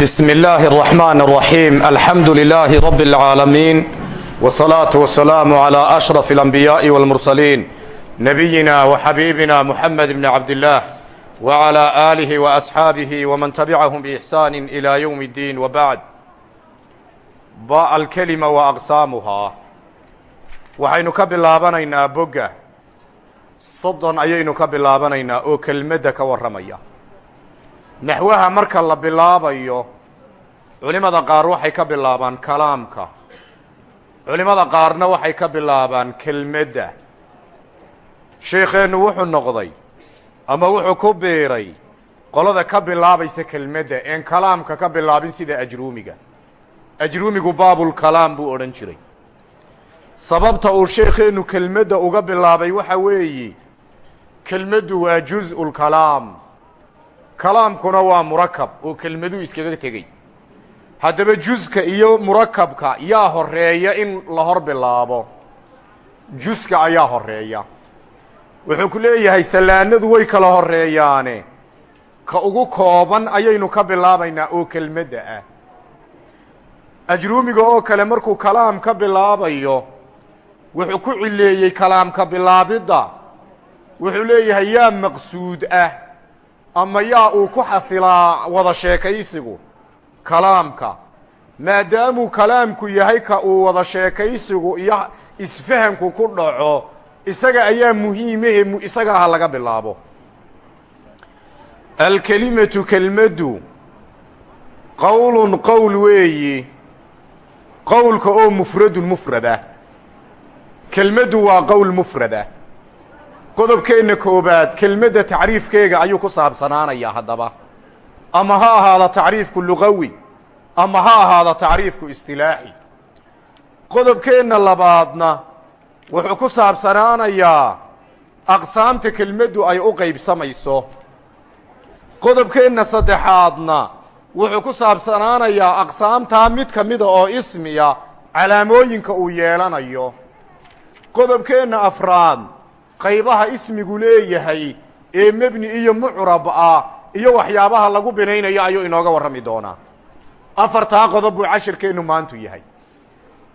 bsm اllahi الرحman الرaحيم alxamdu لlh rb العaalamiin والصlaaة والسlاam عlى أشرف الأنbiyaaءi والmurسليin nabiyina وxabiibina mحamed bn cabdالlah وعlى آlih وأصxaabih وman taبcahm بإxsaan إlى yوم الdin وbعd ba alkelima وأqsaamuhaa waxaynu ka bilaabanaynaa boga soddon ayaynu ka bilaabanaynaa oo kelmadda ka warramaya naxwaha marka la bilaabayo culimada qaar waxay ka bilaabaan kalaamka. Culimada qaarna waxay ka bilaabaan kelmadda. Sheekheennu wuxuu noqday ama wuxuu ku biiray qolada ka bilaabaysa kelmadda een kalaamka ka bilaabin sida ajruumiga ajruumigu baabulkalaam buu odhan jiray. Sababta uu sheekheennu kelmadda uga bilaabay waxa weeye kelmaddu waa juz-ulkalaam kalaamkuna waa murakab oo kelmaduu iskaga tegey haddaba juska iyo murakabka yaa horreeya in la hor bilaabo. Juska ayaa horreeya wuxuu ku leeyahay sallaanadu way kala horeeyaane ka ugu kooban ayaynu ka bilaabaynaa oo kelmadda ah. Ajruumiga oo kale markuu kalaam ka bilaabayo wuxuu ku cileeyey kalaamka bilaabidda. Wuxuu leeyahay yaa maqsuud ah ama yaa uu ku xasilaa wada sheekaysigu kalaamka. Maadaamuu kalaamku yahay ka uu wada sheekaysigu iyo isfahanku ku dhaco isaga ayaa muhiimahe isaga ha laga bilaabo. Alkelimatu kelmaddu qowlun qowl weeyi qowlka oo mufradun mufrada. Kelmaddu waa qowl mufrada qodobkeenna koobaad kelmadda tacriifkeega ayuu ku saabsanaanayaa haddaba. Ama ha ahaada tacriifku lugawi ama ha ahaada tacriifku istilaaxi. Qodobkeenna labaadna wuxuu ku saabsanaanayaa aqsaamta kelmaddu ay u qaybsamayso. Qodobkeenna saddexaadna wuxuu ku saabsanaanayaa aqsaamtaa mid ka mida oo ismiya calaamooyinka uu yeelanayo. Qodobkeenna afraad qaybaha ismigu leeyahay ee mebni iyo mucrab ah iyo waxyaabaha lagu binaynayo ayuu inooga warrami doonaa. Afartaa qodob buu cashirkeennu maantu yahay.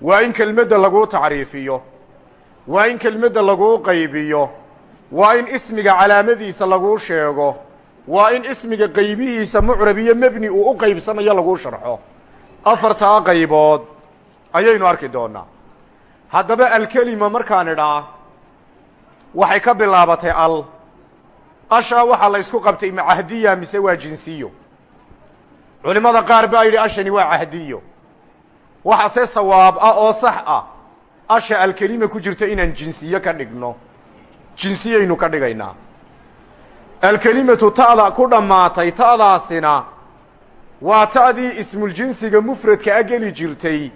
Waa in kelmadda laguu tacriifiyo waa in kelmadda laguu qaybiyo waa in ismiga calaamadiisa laguu sheego waa in ismiga qaybihiisa mucrab iyo mebni uu u qaybsamayo laguu sharxo. Afartaa qaybood ayaynu arki doonaa haddaba alkelima markaan idhaa waxay ka bilaabatay al. Ashaa waxaa la ysku qabtay ma cahdiya mise waa jinsiyo. Culimmada qaar baa yidhi ashani waa cahdiyo. Waxase sawaab ah oo sax ah. Asha alkelima ku jirta inaan jinsiye ka dhigno. Jinsiyaynu ka dhigaynaa. Alkelimatu ta'da ku dhammaatay ta'daasina waa ta'dii ismuljinsiga mufradka a geli jirtay.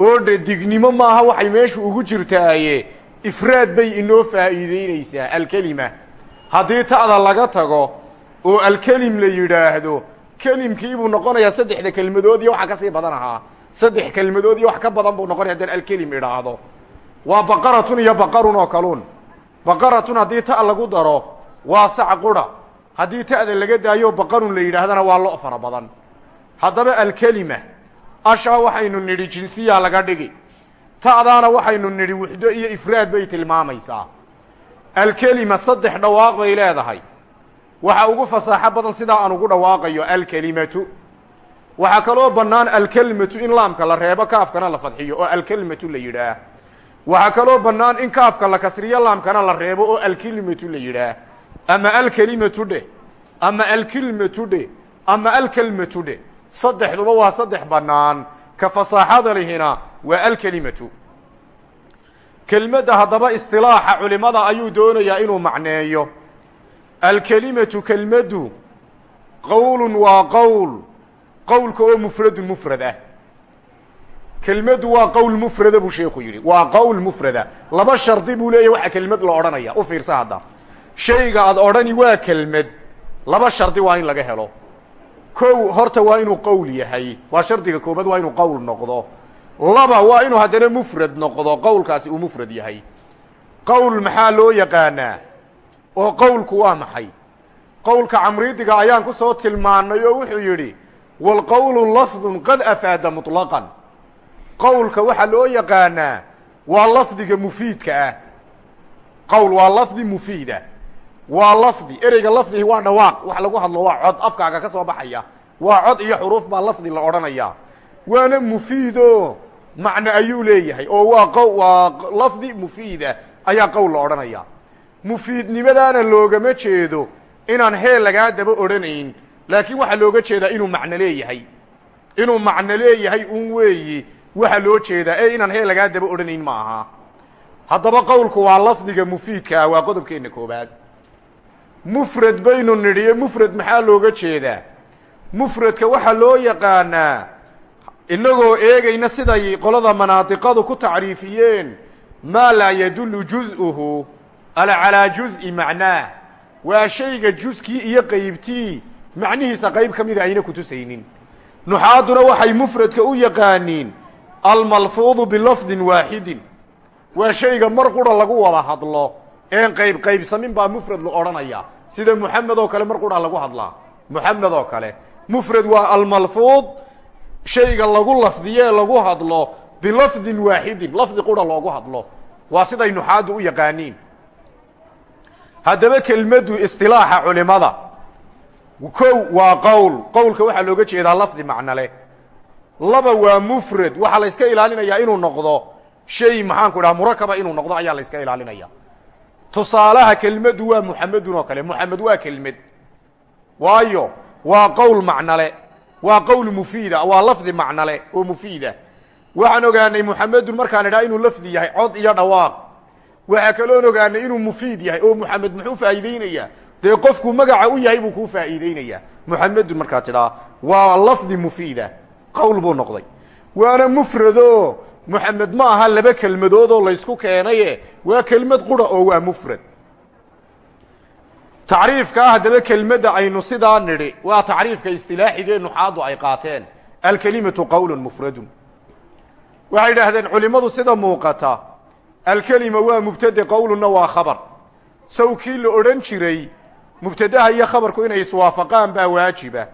Oo dhadignimo maaha waxay meeshu ugu jirtaaye ifraad bay inoo faa'iideynaysaa alkelima haddii ta'da laga tago oo alkelim la yidhaahdo kelimkii buu noqonayaa saddexda kelmadood iyo waxa ka sii badan ahaa. Saddex kelmadood iyo wax ka badan buu noqonaya haddaan alkelim idhaahdo waa baqaratun iyo baqarun oo kaluun baqaratun haddii ta' lagu daro waa sac qura. Haddii ta'da laga daayo baqarun la yidhaahdana waa lo' fara badan. Haddaba alkelima ashaa waxaynu nidhi jinsiyaa laga dhigi ta'daana waxaynu nidhi wuxdo iyo ifraad bay tilmaamaysaa. Alkelima saddex dhawaaq bay leedahay. Waxa ugu fasaaxo badan sidaa aan ugu dhawaaqayo alkelimatu. Waxaa kaloo bannaan alkelmatu in laamka la reebo kaafkana la fadxiyo oo alkelmatu la yidhaah. Waxaa kaloo bannaan in kaafka la kasriyo laamkana la reebo oo alkelimatu la yidhaah. Ama alkelimatu dheh ama alkilmatu dheh ama alkelmatu dheh saddexduba waa saddex bannaan ka fasaaxada lihina waa alkelimatu. Kelmadda haddaba istilaaxa culimada ayuu doonayaa inuu macneeyo. Alkelimatu kelmaddu qowlun waa qowl qowlka oo mufradun mufrad ah kelmaddu waa qowl mufrada buu sheekhu yidhi waa qowl mufrada. Laba shardi buu leeyahy waxa kelmad la odhanaya. U fiirsa hadda. Shayga aad odhani waa kelmad laba shardi waa in laga helo kow horta waa inuu qowl yahay. Waa shardiga koobaad waa inuu qowl noqdo. Laba waa inuu haddana mufrad noqdo. Qowlkaasi uu mufrad yahay. Qowl maxaa loo yaqaanaa? Oo qowlku waa maxay? Qowlka camriidiga ayaan ku soo tilmaannay oo wuxuu yidhi waalqowlu lafdun qad afaada muطlaqan qowlka waxaa loo yaqaanaa waa lafdiga mufiidka ah. Qowl waa lafdi mufiida waa lafdi ereyga lafdihi waa dhawaaq wax lagu hadlo waa cod afkaaga ka soo baxaya. Waa cod iyo xuruuf baa lafdi la odhanayaa waana mufiido. Macno ayuu leeyahay. Oo waa q waa lafdi mufiida ayaa qowl la odhanaya. Mufiidnimadaana loogama jeedo inaan heel lagaa daba odhanayn laakiin waxaa looga jeedaa inuu macno leeyahay. Inuu macno leeyahay un weeyi waxaa loo jeedaa ee inaan heel lagaa daba odhanayn ma aha haddaba qowlku waa lafdiga mufiidka ah waa qodobkeenna koobaad mufrad baynu nidhiye mufrad maxaa looga jeedaa? Mufradka waxaa loo yaqaanaa inagoo eegayna siday qolada manaadiqadu ku tacriifiyeen maa laa yadullu juz'uhu ala calaa juz'i macnaah waa shayga juskii iyo qaybtii macnihiisa qayb ka mida ayna kutusaynin nuxaaduna waxay mufradka u yaqaaniin almalfuudu bilafdin waaxidin waa shayga mar qura lagu wada hadlo een qayb qaybsamin baa mufrad la odhanaya. Sida muxamed oo kale mar qura lagu hadlaa. Muxamed oo kale. Mufrad waa almalfuud. Shayga lagu lafdiye lagu hadlo bilafdin waaxidin lafdi qura loogu hadlo. Waa siday nuxaaddu u yaqaaniin. Haddaba kelmaddu istilaaxa culimada. Kow waa qowl. Qowlka waxaa looga jeedaa lafdi macnole laba waa mufrad. Waxaa la yska ilaalinayaa inuu noqdo. Shay maxaanku dhaha murakaba inuu noqdo ayaa la yska ilaalinaya tusaalaha kelmaddu waa muxamedun oo kale. Muxamed waa kelmed waayo waa qowl macnole waa qowl mufiida. Waa lafdi macnole oo mufiida. Waxaan ogaanay muxamedun markaan idhaha inuu lafdi yahay cod iyo dhawaaq. Waxaa kaloon ogaanay inuu mufiid yahay. Oo muxamed muxuu faa'iideynayaa dee qofku magaca u yahay buu kuu faa'iideynayaa muxamedun markaa tidhaa waa lafdi mufiida muxamed ma aha laba kelmadood oo laysku keenaye. Waa kelmad qura oo waa mufrad. Tacriifka ah haddaba kelmadda aynu sidaa nidhi. Waa tacriifka istilaaxigee nuxaadu ay qaateen. Alkelimatu qowlun mufradun. Waxay idhaahdeen culimmadu sida muuqata alkelima waa mubtade qowlunna waa khabar. Saw kii la odhan jiray mubtadaha iyo khabarku inay iswaafaqaan baa waajiba.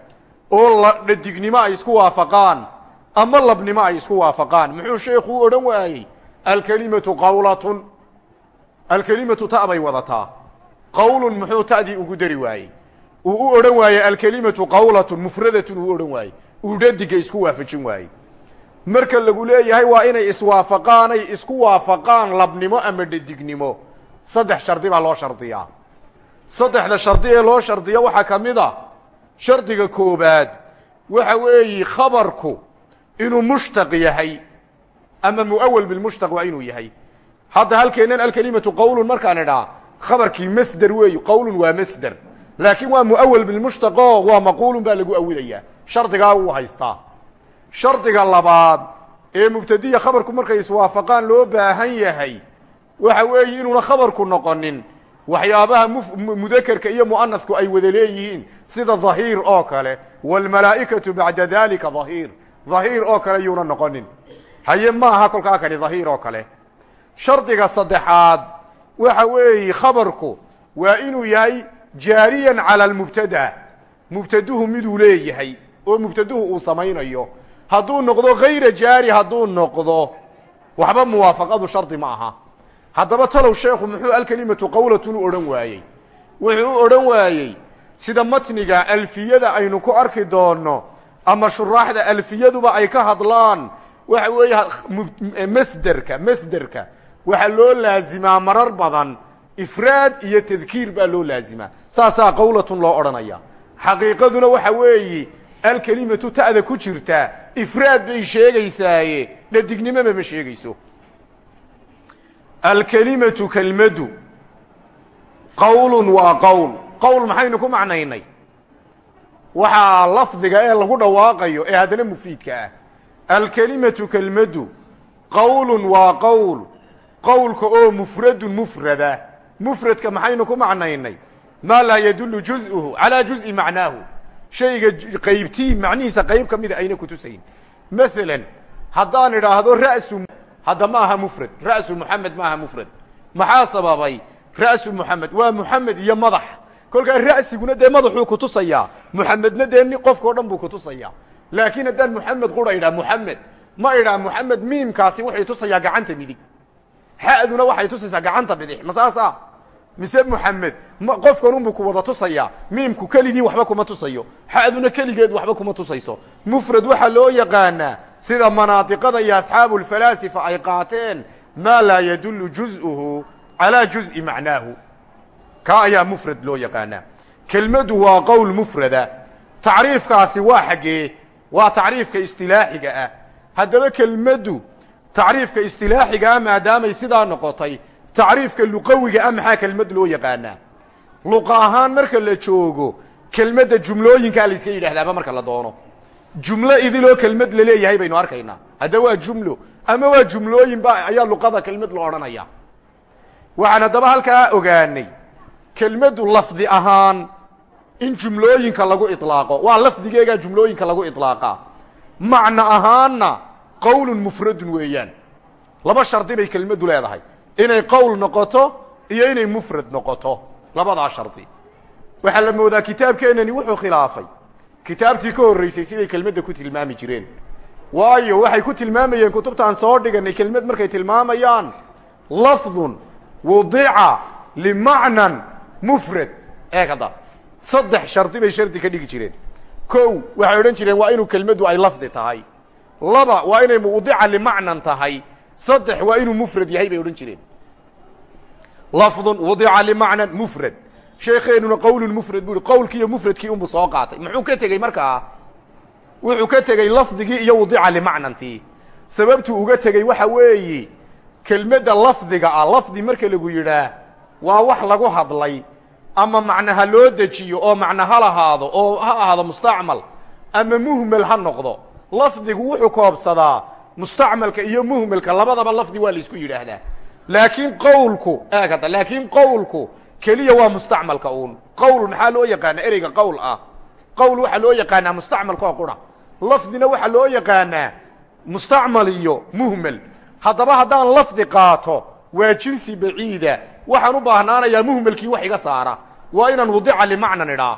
Oo la dhadignimo ay isku waafaqaan ama labnimo ay isku waafaqaan. Muxuu sheekhu u odhan waayey alkelimatu qawlatun. Alkelimatu ta bay wadataa. Qawlun muxuu ta'dii ugu dari waayey. Uu u odhan waayey alkelimatu qawlatun. Mufradatun uu odhan waayey. Uu dhadiga isku waafajin waayey. Marka lagu leeyahay waa inay iswaafaqaanay isku waafaqaan labnimo ama dhadignimo saddex shardi baa loo shardiyaa. Saddexda shardi ee loo shardiyo waxaa ka a shardiga koobaad. Waxa weeyi khabarku inuu mushtaq yahay ama muawal bilmushtaq waa inuu yahay. Hadda halkeennan alkelimatu qowlun markaan idhaa khabarkii masder weeyi qowlun waa masder laakiin waa muawal bilmushtaqo waa maquulun baa lagu awilayaa shardigaa wuu haystaa. Shardiga labaad ee mubtadiya khabarku markay iswaafaqaan loo baahan yahay waxa weeye inuuna khabarku noqonin waxyaabaha mudakerka iyo mu'anasku ay wada leeyihiin sida dhahiir oo kale. Waalmalaa'ikatu bacda dalika dhahiir dhahiir oo kale yuuna noqonin. Haye ma aha kolkaa kani dhahiir oo kale. Shardiga saddexaad waxa weeye khabarku waa inuu yahay jaariyan cala almubtada. Mubtaduhu miduu leeyahay oo mubtaduhu uu samaynayo. Hadduu noqdo hayra jaari hadduu noqdo waxba muwaafaqadu shardi ma aha. Haddaba talow sheekhu muxuu alkelimatu qowlatun u odhan waayey. Wuxuu u odhan waayey sida matniga alfiyada aynu ku arki doonno ama shuraaxda alfiyaduba ay ka hadlaan. Waxa weeye masderka masderka. Waxaa loo laazimaa marar badan. Ifraad iyo tadkiir baa loo laazimaa. Saasaa qowlatun loo odhanaya. Xaqiiqaduna waxa weeyi alkelimatu ta'da ku jirtaa ifraad bay sheegaysaaye. Dhadignimoba ma sheegayso. Alkelimatu kelmadu qowlun waa qowl qowl maxaynu ku macnaynay waxaa lafdiga ee lagu dhawaaqayo ee haddana mufiidka ah. Alkelimatu kelmadu qowlun waa qowl. Qowlka oo mufradun mufrada. Mufradka maxaynu ku macnaynay? Maa laa yadullu juz'uhu calaa juz'i macnaahu. Shayga qaybtii macnihiisa qayb ka mida ayna kutusayn maalan haddaan idhaahdo ra'su hadda ma aha mufrad. Ra'su muxamed ma aha mufrad. Maxaa sababay? Ra'su muxamed waa muxamed iyo madax kolkaa ra'siguna dee madaxuu kutusayaa muxamedna dee ni qofkao dhan buu kutusayaa laakiin haddaan muxamed qura idhaa muxamed ma idhaa muxamed miimkaasi wuxuu tusayaa gacanta midig. Xa'duna waxay tusaysaa gacanta bidix ma saasa mise muxamed ma qofkan unbu ku wada tusayaa? Miimku keligii waxba kuma tusayo. Xa'duna keligeed waxba kuma tusayso. Mufrad waxaa loo yaqaanaa sida manaadiqada iyo asxaabu lfalaasifa ay qaateen maa laa yadullu juz'uhu calaa juz'i macnaahu kaa ayaa mufrad loo yaqaanaa kelmaddu waa qowl mufrada tacriifkaasi waa xaggee waa tacriifka istilaaxiga ah haddaba kelmaddu tacriifka istilaaxiga ah maadaamay sidaa noqotay tacriifka luqawiga ah maxaa kelmad loo yaqaanaa luqa ahaan marka la joogo kelmadda jumlooyinkaa la iska yidhaahdaaba marka la doono jumlo idiloo kelmad la leeyahay baynu arkaynaa hadda waa jumlo ama waa jumlooyin ba ayaa luqada kelmad la odhanaya waxaan haddaba halkaa ogaanay kelmaddu lafdi ahaan in jumlooyinka lagu ilaaqo waa lafdigeegaa jumlooyinka lagu ilaaqaa macno ahaanna qowlun mufradun weeyaan. Laba shardi bay kelmaddu leedahay. Inay qowl noqoto iyo inay mufrad noqoto. Labadaa shardi. Waxaa la moodaa kitaabkeenani wuxuu khilaafay. Kitaabtii ka horreysay siday kelmadda ku tilmaami jireen. Waayo waxay ku tilmaamayeen kutubtaan soo dhiganay kelmad markay tilmaamayaan lafdun wudica limacnan mufrad. Eeg hadda saddex shardi bay shardi ka dhigi jireen. Kow waxay odhan jireen waa inuu kelmaddu ay lafdi tahay. Laba waa inay wudica limacnan tahay. Saddex waa inuu mufrad yahay bay odhan jireen. Lafdun wudica limacnan mufrad. Sheekeenuna qowlun mufrad bu i qowlkii iyo mufradkii unbu soo qaatay. Muxuu ka tegey markaa? Wuxuu ka tegey lafdigii iyo wudica limacnantii. Sababtuu uga tegey waxa weeye kelmadda lafdiga ah lafdi marka lagu yidhaah waa wax lagu hadlay ama macna ha loo dejiyo oo macna ha lahaado oo ha ahaado mustacmal ama muhmel ha noqdo. Lafdigu wuxuu koobsadaa mustacmalka iyo muhmelka labadaba lafdi waa la isku yidhaahdaa. Laakiin qowlku eeg hadda laakiin qowlku keliya waa mustacmalka uun. Qowl maxaa loo yaqaanaa? Ereyga qowl ah. Qowl waxaa loo yaqaanaa mustacmalka oo qura. Lafdina waxaa loo yaqaanaa mustacmal iyo muhmel haddaba haddaan lafdi qaato waa jinsi baciida waxaan u baahnaanayaa muhmelkii wax iga saara. Waa inaan wudica limacnan idhaa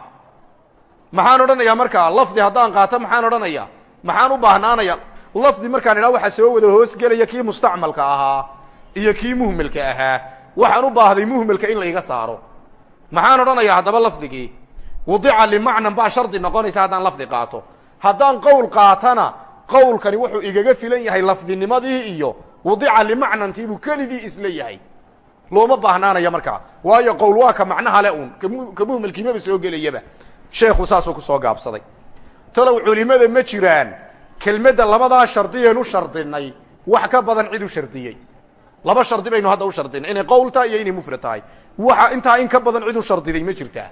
maxaan odhanayaa markaa lafdi haddaan qaato maxaan odhanayaa? Maxaan u baahnaanaya lafdi markaan idhaa waxaa soo wada hoosgelaya kii mustacmalka ahaa iyo kii muhmelka ahaa. Waxaan u baahday muhmelka in laiga saaro. Maxaan odhanayaa haddaba lafdigii wudica limacnan baa shardi noqonaysa haddaan lafdi qaato. Haddaan qowl qaatana qowlkani wuxuu igaga filan yahay lafdinimadii iyo wudica limacnantii buu keligii isla yahay looma baahnaanaya markaa. Waayo qowl waa ka macnaha le un ka muhmelkiimaba soo gelayaba sheekhu saasuu ku soo gaabsaday. Talow culimada ma jiraan. Kelmadda labadaa shardiyeen u shardinay wax ka badan cid u shardiyey. Laba shardi baynu hadda u shardinay. Inay qowl iyo inay mufrad tahay waxa intaa in ka badan cid u shardiday ma jirtaa.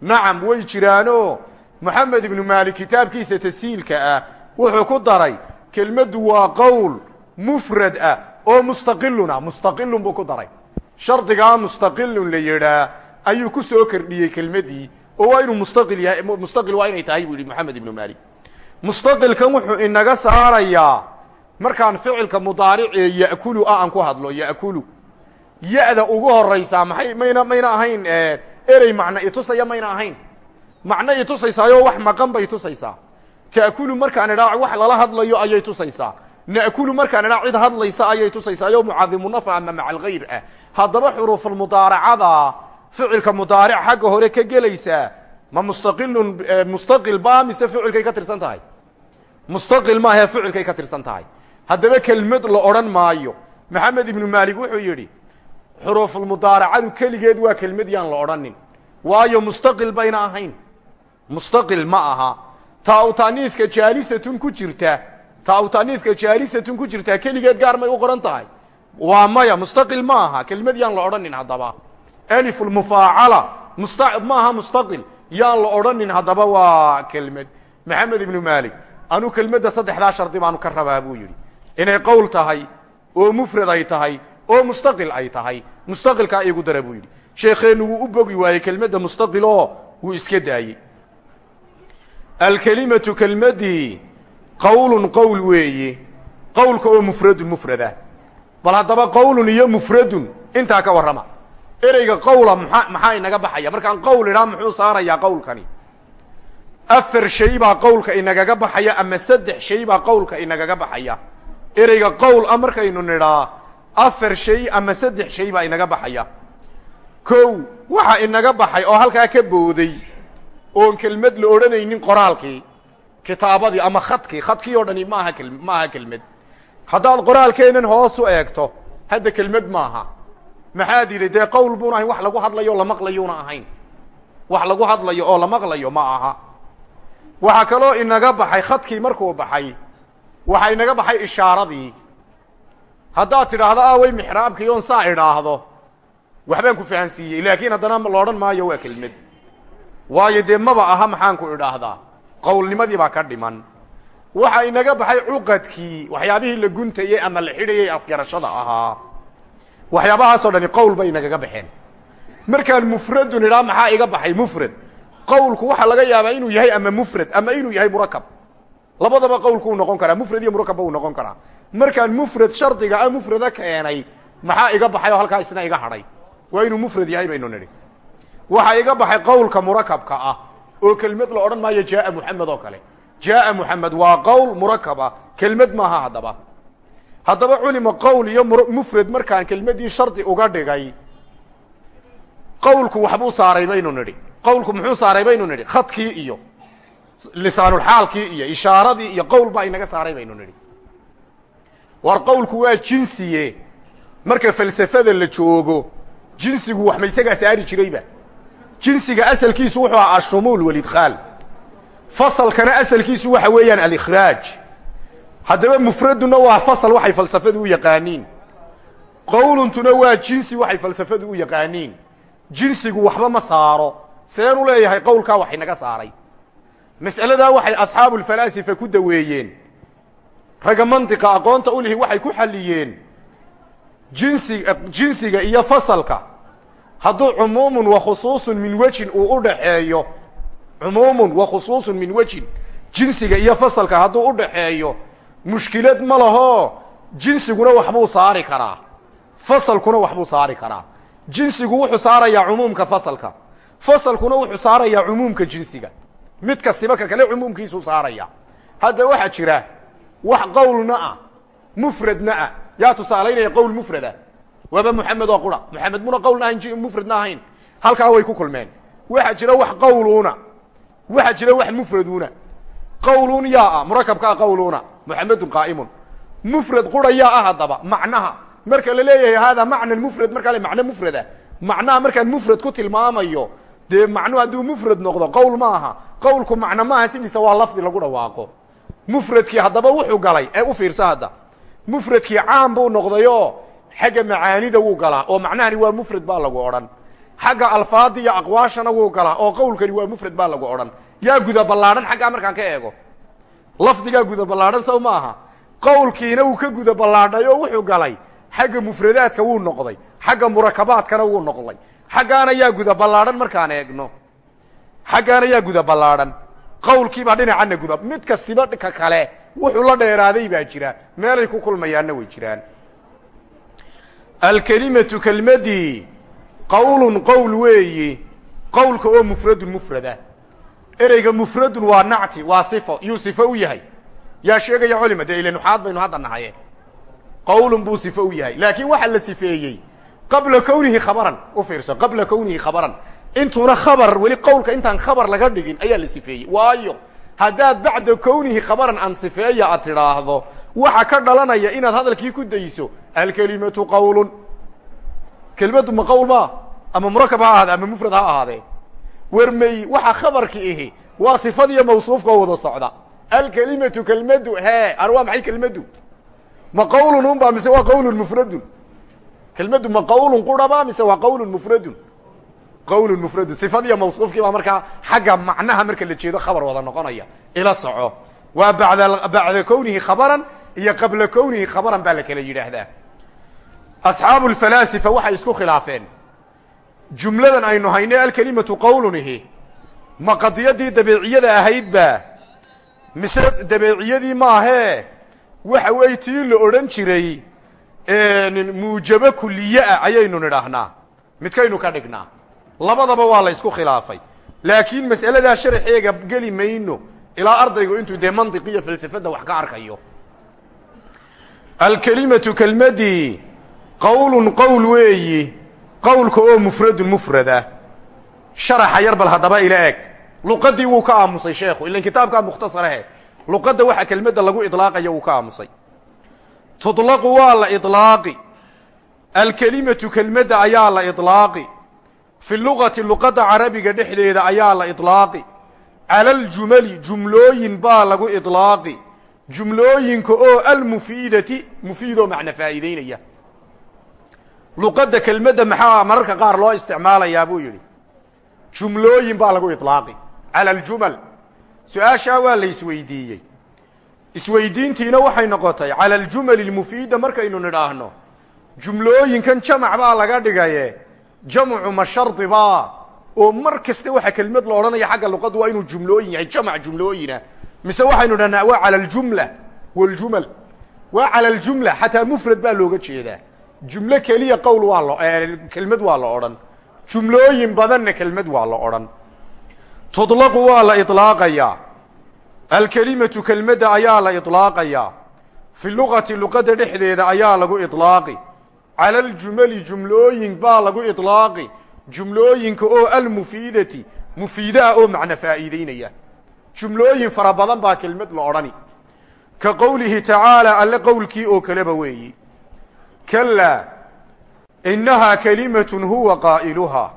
Nacam way jiraano moxamed ibnu maalik kitaabkiisa tasiilka ah wuxuu ku daray kelmaddu waa qowl mufrad ah oo mustaqilun ah. Mustaqilun buu ku daray shardigaa mustaqilun la yidhaa ayuu ku soo kordhiyey kelmaddii oo waa inuu mustaqil yahay mustaqil waa inay tahay buu yihi moxamed ibnu maalik. Mustaqilkan wuxuu inaga saarayaa markaan ficilka mudaaricee ya'kulu ah aan ku hadlo ya'kulu. Ya-da ugu horaysaa maxay mayna mayna ahayn erey macno itusaya mayna ahayn. Macno itusaysaayoo wax maqan bay tusaysaa. Ta'kulu markaan idhaa wax lala hadlayo ayay tusaysaa na'kulu markaan idhaa cid hadlaysa ayay tusaysaayoo mucadimu nafa ama maca algayr ah haddaba xuruufulmudaaracada ficilka mudaaric xagga hore ka gelaysaa ma mustaqilun mustaqil ba mise ficilkay ka tirsan tahay mustaqil maahe ficilkay ka tirsan tahay haddaba kelmad la odhan maayo maxamed ibnu maalik wuxuu yidhi xuruufulmudaaracadu keligeed waa kelmad yaan la odhanin waayo mustaqil bayna ahayn mustaqil ma aha taa-utaniiska jaalisatun ku jirta taa-utaniiska jaalisatun ku jirtaa keligeed gaar may u qoran tahay. Waa maya mustaqil ma aha. Kelmad yaan la odhanin haddaba. Alifulmufaacala musta ma aha mustaqil. Yaan la odhanin haddaba waa kelmad. Maxamed ibnu maalik anuu kelmadda saddexdaa shardi baanu ka rabaa buu yidhi. Inay qowl tahay oo mufrad ay tahay oo mustaqil ay tahay. Mustaqilkaa igu dara buu yidhi. Sheekeennu wuu u bogi waayey kelmadda mustaqil oo wuu iska daayey. Alkelimatu kelmaddii qowlun qowl weeye qowlka oo mufradun mufrada. Bal haddaba qowlun iyo mufradun intaa ka warrama. Ereyga qowla maa maxaa inaga baxaya? Markaan qowl idhaa muxuu saarayaa qowlkani. Afar shay baa qowlka inagaga baxaya ama saddex shay baa qowlka inagaga baxaya. Ereyga qowl a markaynu nidhaa afar shay ama saddex shay baa inaga baxaya. Kow waxa inaga baxay oo halkaa ka booday. Oon kelmad la odhanaynin qoraalkii kitaabadii ama khadkii khadkii oo dhani maaha maaha kelmad haddaad qoraalkeennan hoos u eegto hadda kelmad maaha. Maxaa diiday dee qowl buuna ahayn wax lagu hadlayo la maqlayuuna ahayn. Wax lagu hadlayo oo la maqlayo ma aha. Waxaa kaloo inaga baxay khadkii markuu baxay waxaa inaga baxay ishaaradii. Haddaad tidhaahdo awey mixraabkii oon saa idhaahdo. Waxbaan ku fahansiiyey laakiin haddana la odhan maayo waa kelmad waayo dee maba aha maxaan ku idhaahdaa qowlnimadii baa ka dhiman. Waxa inaga baxay cuqadkii waxyaabihii la guntayey ama la xidhayey afgarashada ahaa. Waxyaabahaasoo dhani qowl bay inagaga baxeen. Markaan mufradun idhaa maxaa iga baxay mufrad? Qowlku waxaa laga yaabaa inuu yahay ama mufrad ama inuu yahay murakab labadaba qowlku uu noqon karaa mufrad iyo murakabba uu noqon karaa. Markaan mufrad shardiga a mufrada keenay maxaa iga baxay oo halkaa isna iga hadhay? Waa inuu mufrad yahay baynu nidhi. Waxaa iga baxay qowlka murakabka ah oo kelmad la odhan maayo jaaa muxamed oo kale. Jaaa muxamed waa qowl murakaba kelmad maaha haddaba. Haddaba culima qowl iyo mufrad markaan kelmaddii shardi uga dhigay qowlku waxbuu saaray baynu nidhi. Qowlku muxuu saaray baynu nidhi? Khadkii iyo lisaanulxaalkii iyo ishaaradii iyo qowl baa inaga saaray baynu nidhi. War qowlku waa jinsiye. Marka falsafada la joogo jinsigu wax ma isagaa saari jirayba jinsiga asalkiisu wuxuu ahaa ashumuul walidkhaal fasalkana asalkiisu waxa weeyaan alikhraaj haddaba mufraduna waa fasal waxay falsafadu u yaqaaniin. Qowluntuna waa jinsi waxay falsafadu u yaqaaniin. Jinsigu waxba ma saaro. Seenu leeyahay qowlkaa wax inaga saaray. Mas'aladaa waxay asxaabu lfalaasifa ku daweeyeen. Ragga mantiqa aqoonta u lihi waxay ku xalliyeen. Jinsi jinsiga iyo fasalka hadduu cumuumun wa khusuusun min wejin uu u dhaxeeyo cumuumun wa khusuusun min wejin jinsiga iyo fasalka hadduu u dhaxeeyo mushkilad ma laho. Jinsiguna waxbuu saari karaa. Fasalkuna waxbuu saari karaa. Jinsigu wuxuu saarayaa cumuumka fasalka. Fasalkuna wuxuu saarayaa cumuumka jinsiga. Mid kastiba ka kale cumuumkiisuu saaraya hadda waxaa jira wax qowlna ah mufradna ah. Yaa tusaalaynaya qowl mufrada waaba muxamed oo qura. Muxamed muna qowlna ahayn mufradna ahayn. Halkaa way ku kulmeen. Waxaa jira wax qowluuna waxaa jira wax mufraduuna. Qowluun yaa ah murakabkaa qowluuna muxamedun qaa'imun. Mufrad qura yaa ah haddaba macnaha. Marka la leeyahay hada macna mufrad markaa macno mufrada. Macnaha markaan mufrad ku tilmaamayo dee macnuhu hadduu mufrad noqdo qowl ma aha. Qowlku macno maaha sidiisa waa lafdi lagu dhawaaqo. Mufradkii haddaba wuxuu galay ee u fiirsa hadda. Mufradkii caam buu noqdayoo xagga macaanida wuu galaa oo macnahani waa mufrad baa lagu odhan. Xagga alfaadi iyo aqwaashana wuu galaa oo qowlkani waa mufrad baa lagu odhan. Yaa guda ballaadhan xaggaa markaan ka eego? Lafdigaa guda ballaadhan saw ma aha qowlkiina wuu ka guda ballaadhay oo wuxuu galay. Xagga mufradaadka wuu noqday. Xagga murakabaadkana wuu noqday. Xaggaana yaa guda ballaadhan markaan eegno. Xaggaana yaa guda ballaadhan qowlkiibaa dhinacana guda mid kastiba ka kale wuxuu la dheeraaday baa jira. Meelay ku kulmayaanna way jiraan alkelimatu kelmadii qowlun qowl weeyi qowlka oo mufradun mufrada. Ereyga mufradun waa nacti waa sifo yuu sifo u yahay. Yaa sheegaya culima dee ile nuxaad baynu hadda nahaye qowlun buu sifo u yahay. Laakiin waxaa la sifeeyey qabla kownihi khabaran u fiirso qabla kownihi khabaran intuuna khabar weli qowlka intaan khabar laga dhigin ayaa la sifeeyey. Waayo haddaad bacda kownihi khabaran aan sifeeya aad tidhaahdo waxa ka dhalanaya inaad hadalkii ku dayso alkelimatu qowlun kelimadu ma qowl maa ama murakab ha ahaade ama mufrad ha ahaadee. Wermey waxa khabarki ihi waa sifadiiyo mawsuufka oo wada socda. Alkelimatu kelmadu he ar maxay kelmadu ma qowlun unba mise waa qowlun mufradun? Kelmadu ma qowlun quraba mise waa qowlun mufradun qowlun mufradun sifadiiyo mawsuufkii baa markaa xagga macnaha marka la jeedo khabar wada noqonaya ila soco. Waa bacda kownihi khabaran iyo qabla kownihi khabaran baa la kala yidhaahdaa. Asxaabu lfalaasifa waxay isku khilaafeen. Jumladan aynu hayne alkelimatu qowlunihi ma qadiyadii dabeeciyada ahaydba mise dabeeciyadii maahee waxa weeye tii la odhan jiray muujabo kuliye ah ayaynu nidhaahnaa. Midkaynu ka dhignaa labadaba waa la ysku khilaafay. Laakiin mas'aladaa sharxeega geli mayno ilaa ardaygu intuu dee mantiq iyo falsafadda wax ka arkayo. Alkelimatu kelmadii qowlun qowl weeyi qowlka oo mufradun mufrada. Sharaxa yar bal haddaba ila eg. Luqadii wuu ka aamusay sheekhu ilan kitaabkaa mukhtasarahe luqadda waxa kelmadda lagu idlaaqaya wuu ka aamusay. Tudlaqu waa la idlaaqi. Alkelimatu kelmadda ayaa la idlaaqi fi lugati luqadda carabiga dhexdeeda ayaa la idlaaqi cala aljumali jumlooyin baa lagu idlaaqi jumlooyinka oo almufiidati mufiidoo macna faa'iideynaya. Luqadda kelmadda maxaa mararka qaar loo isticmaalayaa buu yidhi. Jumlooyin baa lagu idlaaqi cala aljumal su'aashaa waa la isweydiiyey. Isweydiintiina waxay noqotay cala aljumali almufiida markaynu nidhaahno jumlooyinkan jamac baa laga dhigaye jamcu ma shardi baa oo mar kasta waxa kelmad la odhanaya xagga luqaddu waa inuu jumlooyin yahay jamac jumlooyina. Mise waxaynu dhahnaa waa cala aljumla waljumal waa cala aljumla xataa mufrad baa looga jeedaa. Jumlo keliya qowl waa lo kelmad waa la odhan. Jumlooyin badanna kelmad waa la odhan. Tudlaqu waa la idlaaqayaa alkelimatu kelmadda ayaa la idlaaqayaa fi lugati luqadda dhexdeeda ayaa lagu idlaaqi cala aljumali jumlooyin baa lagu idlaaqi jumlooyinka oo almufiidati mufiidaha oo macno faa'iideynaya jumlooyin fara badan baa kelmad la odhani. Ka qowlihi tacaala alle qowlkii oo kaleba weeyi. Kalaa innahaa kelimatun huwa qaa'iluhaa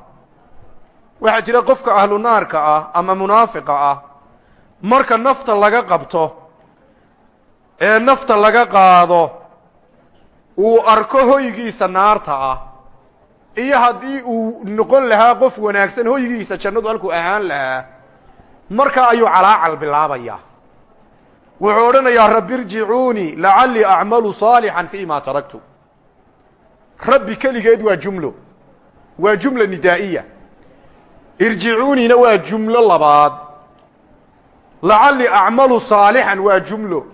waxaa jira qofka ahlu naarka ah ama munaafiqa ah marka nafta laga qabto ee nafta laga qaado uu arko hoygiisa naarta ah iyo haddii uu noqon lahaa qof wanaagsan hoygiisa jannadu halkuu ahaan lahaa marka ayuu calaacal bilaabayaa. Wuxuu odhanayaa rabbi irjicuunii lacallii acmalu saalixan fii ma taraktu. Rabbi keligeed waa jumlo waa jumla nidaa'iya. Irjicuuniina waa jumlo labaad. Lacallii acmalu saalixan waa jumlo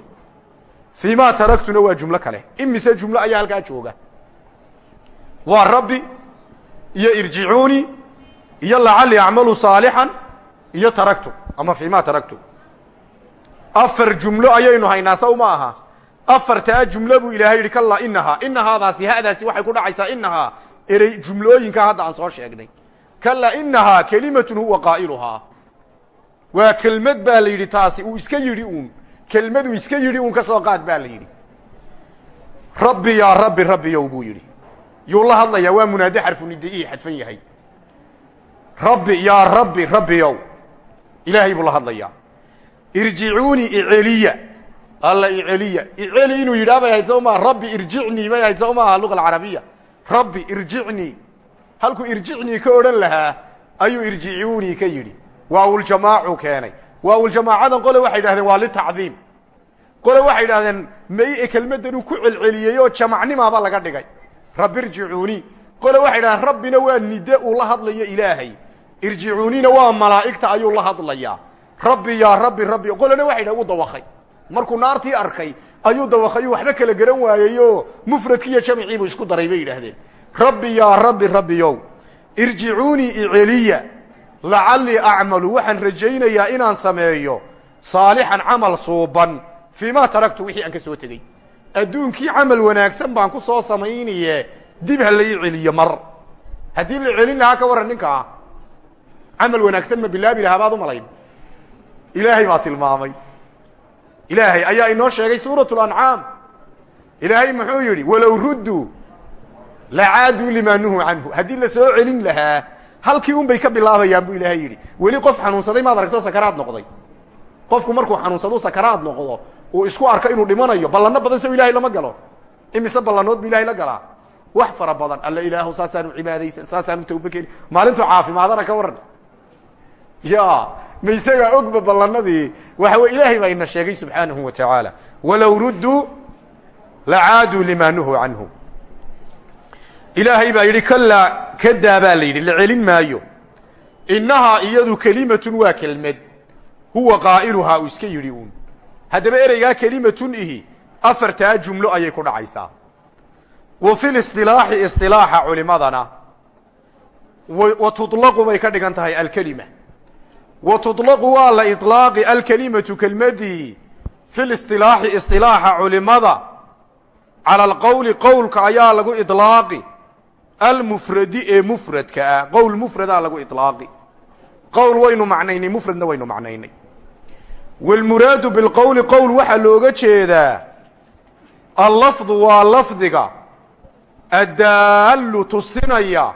fii ma taraktuna waa jumlo kale imise jumlo ayaa halkaa jooga waa rabbi iyo irjicuunii iyo lacallii acmalu saalixan iyo taraktu ama fii ma taraktu afar jumlo ayaynu haynaa saw ma aha afartaa jumlo buu ilaahay yidhi kallaa inahaa inahaadaasi hadaasi waxay ku dhacaysaa inahaa erey jumlooyinka hadda aan soo sheegnay kallaa inahaa kelimatun huwa qaa'iluhaa waa kelmad baa la yidhi taasi uu iska yidhi uun kelmaduu iska yidhi uun ka soo qaad baa la yidhi. Rabbi yaa rabbi rabbiyow buu yidhi. Yuu la hadlayaa waa munaade xarfu nidaihi xadfan yahay. Rabbi yaa rabbi rabbiyow ilaahay buu la hadlayaa. Irjicuunii iceliya. Alla iceliya. Iceli inuu yidhaah bay ahayd soo maa rabbi irjicnii bay ahayd soo maaha luga alcarabiya rabbi irjicnii. Halkuu irjicnii ka odhan lahaa ayuu irjicuunii ka yidhi. Waawuljamaacu keenay waawuljamaacadan qole waxay idhahdeen waa litacdiim. Qole waxay idhahdeen may kelmaddan uu ku celceliyey oo jamacnimaaba laga dhigay. Rabbi irjicuunii qole waxay idhahdeen rabbina waa nide uu la hadlayo ilaahay. Irjicuuniina waa malaa'igta ayuu la hadlayaa. Rabbi yaa rabbi rabbi. Qolena waxay dhahen wuu dawakay markuu naartii arkay ayuu dawakayuu waxba kala garan waayeyoo mufradki iyo jamciibuu isku daray bay yidhaahdeen. Rabbi yaa rabbi rabbiyow irjicuunii iceliya lacallii acmalu waxaan rajaynayaa inaan sameeyo saalixan camal suuban fii ma taraktu wixii aan ka soo tegey adduunkii camal wanaagsan baan ku soo samaynaye dib ha la ii celiyo mar. Haddii la celin lahaa ka warran ninka ah camal wanaagsan ma bilaabi lahaa baad u malayn. Ilaahay baa tilmaamay. Ilaahay ayaa inoo sheegay suuratu lancaam ilaahay muxuu yidhi walow rudduu lacaaduu limaa nuhuu canhu. Haddii la soo celin lahaa halkii un bay ka bilaabayaan buu ilaahay yidhi. Weli qof xanuunsaday maad aragto sakaraad noqday. Qofku markuu xanuunsado sakaraad noqdo uu isku arko inuu dhimanayo ballanno badan sow ilahay lama galo. Imise ballanood bu ilahay la galaa? Wax fara badan. Alla ilaahu saasaanu cibaadaysan saasaanu tawbakeli maalintuu caafimaadana ka waran ya ma isagaa ogba ballanadii waxa wey ilaahay baa ina sheegay subxaanahu wa tacaala. Walow rudduu lacaaduu limaa nuhuu canhu ilaahay baa yidhi kalaa kadaa baa la yidhi la celin maayo innahaa iyadu kelimatun waa kelmad huwa qaa'iluhaa uu iska yidhi uun haddaba ereygaa kelimatun ihi afartaa jumlo ayay ku dhacaysaa wa fi lisilaaxi isilaaxa culimadana wa tudlaqu bay ka dhigan tahay alkelima wa tuطlaqu waa la iطlaaqi alkelimatu kelmadii fi lisطilaaxi isilaaxa culimada cala alqowli qowlka ayaa lagu iطlaaqi almufradi ee mufradka ah qowl mufradaa lagu ilaaqi qowl waynu macnaynay mufradna waynu macnaynay. Wاlmuraadu biاlqowli qowl waxaa looga jeedaa allafdu waa lafdiga addaallu tusinaya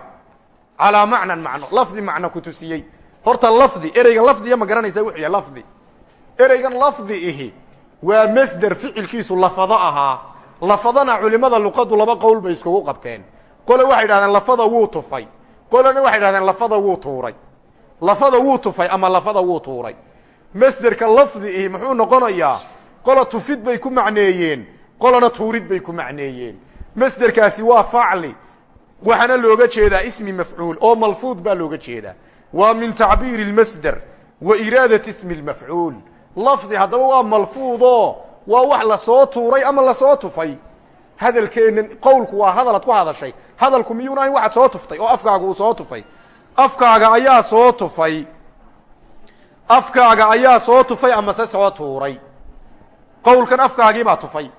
calaa macnan macno lafdi macno ku tusiyey. Horta lafdi ereyga lafdiya ma garanaysaa wuxuu yahay lafdi. Ereygan lafdi ihi waa masder ficilkiisu lafado ahaa. Lafadana culimada luqadu laba qowl bay iskugu qabteen qole waxay dhahdeen lafada wuu tufay. Qolena waxay dhahdeen lafada wuu tuuray. Lafada wuu tufay ama lafada wuu tuuray. Masderka lafdi ihi muxuu noqonayaa qola tufid bay ku macneeyeen qolana tuurid bay ku macneeyeen. Masderkaasi waa facli waxaana looga jeedaa ismi mafcuul oo malfuud baa looga jeedaa. Waa min tacbiiri اlmasder wa iraadati ismi اlmafcuul lafdi haddaba waa malfuudo waa wax la soo tuuray ama la soo tufay hadalkeennan qowlku waa hadalaad ku hadashay. Hadalku miyuuna ahayn waxaad soo tuftay oo afkaaga uu soo tufay. Afkaaga ayaa soo tufay. Afkaaga ayaa soo tufay amase soo tuuray. Qowlkan afkaagiibaa tufay.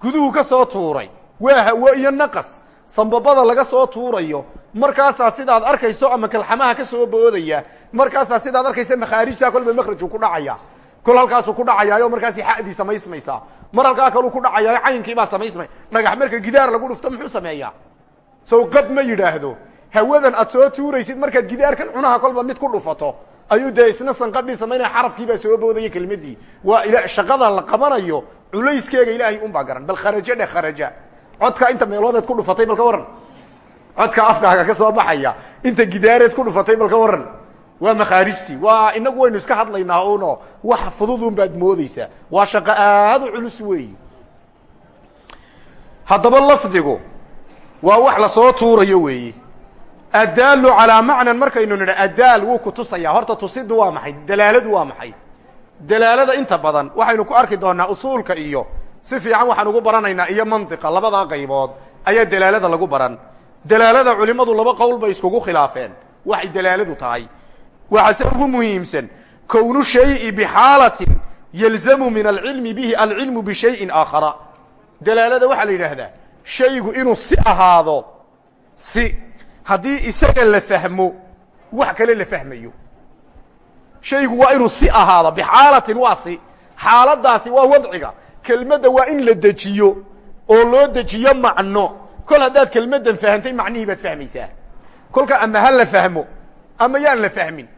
Guduhu ka soo tuuray. Waa hawo iyo naqas. Sambabada laga soo tuurayo markaasaa sidaad arkayso ama kalxamaha ka soo boodaya markaasaa sidaad arkaysa makhaarijtaa kolba makrajuu ku dhacaya kol halkaasuu ku dhacayaayo markaasi xadii samaysmaysaa mar halkaa kaluu ku dhacayaayo caynkiibaa samaysmay. Dhagax marka gidaar lagu dhufto muxuu sameeyaa? Sow qad ma yidhaahdo. Hawadan aad soo tuuraysid markaad gidaarkan cunaha kolba mid ku dhufato ayuu dee isna sanqadhii samaynaya xarafkiibaa soo boodaya kelmadii waa shaqada la qabanayo culayskeega ilaahay unbaa garan. Bal kharaja dhe kharaja. Codka inta meeloodeed ku dhufatay bal ka codka afkaaga ka soo baxaya inta gidaareed ku dhufatay bal ka waa makhaarijtii waa inagu waynu iska hadlaynaa uno wax fududun baad moodeysaa waa shaqo aad u culus weeyi. Haddaba lafdigu waa wax la soo tuurayo weeyi. Addaalu calaa macnan markaynu nidha addaal wuu ku tusayaa. Horta tusidu waa maxay? Dalaaladu waa maxay? Dalaalada inta badan waxaynu ku arki doonaa usuulka iyo si fiican waxaan ugu baranaynaa iyo mantiqa labadaa qaybood ayaa dalaalada lagu baran. Dalaalada culimmadu laba qowl bay iskugu khilaafeen. Waxay dalaaladu tahay waxaase ugu muhiimsan kownu shayi bixaalatin yalzamu min alcilmi bihi alcilmu bishayin aakhara. Dalaalada waxaa la yidhaahdaa shaygu inuu si ahaado si haddii isaga la fahmo wax kale la fahmayo. Shaygu waa inuu si ahaado bixaalatin waa si xaaladaasi waa wadciga. Kelmadda waa in la dejiyo oo loo dejiyo macno. Kol haddaad kelmaddan fahamtay macnihii baad fahmaysaa. Kolka ama ha la fahmo ama yaan la fahmin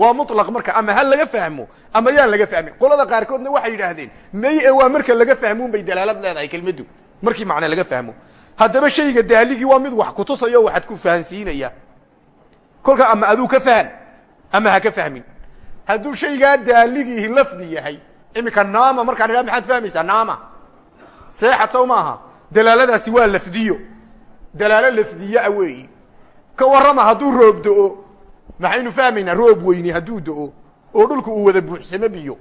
waa muطlaq marka ama ha laga fahmo ama yaan laga fahmin. Qolada qaarkoodna waxay yidhaahdeen may e waa marka laga fahmuun bay dalaalad leedahay kelmaddu markii macne laga fahmo. Haddaba shayga daaligii waa mid wax kutusayo waxaad ku fahansiinaya. Kolka ama aduu ka fahan ama ha ka fahmin. Hadduu shaygaa daaligiihi lafdi yahay iminka naama markaan idhaha maxaad fahmaysaa? Naama. Seexad sow maaha. Dalaaladaasi waa lafdiyo. Dalaalo lafdiyaa weeyi. Ka warrama hadduu roob do-o maxaynu fahmaynaa roob weyni hadduu do-o oo dhulku uu wada buuxsamo biyo.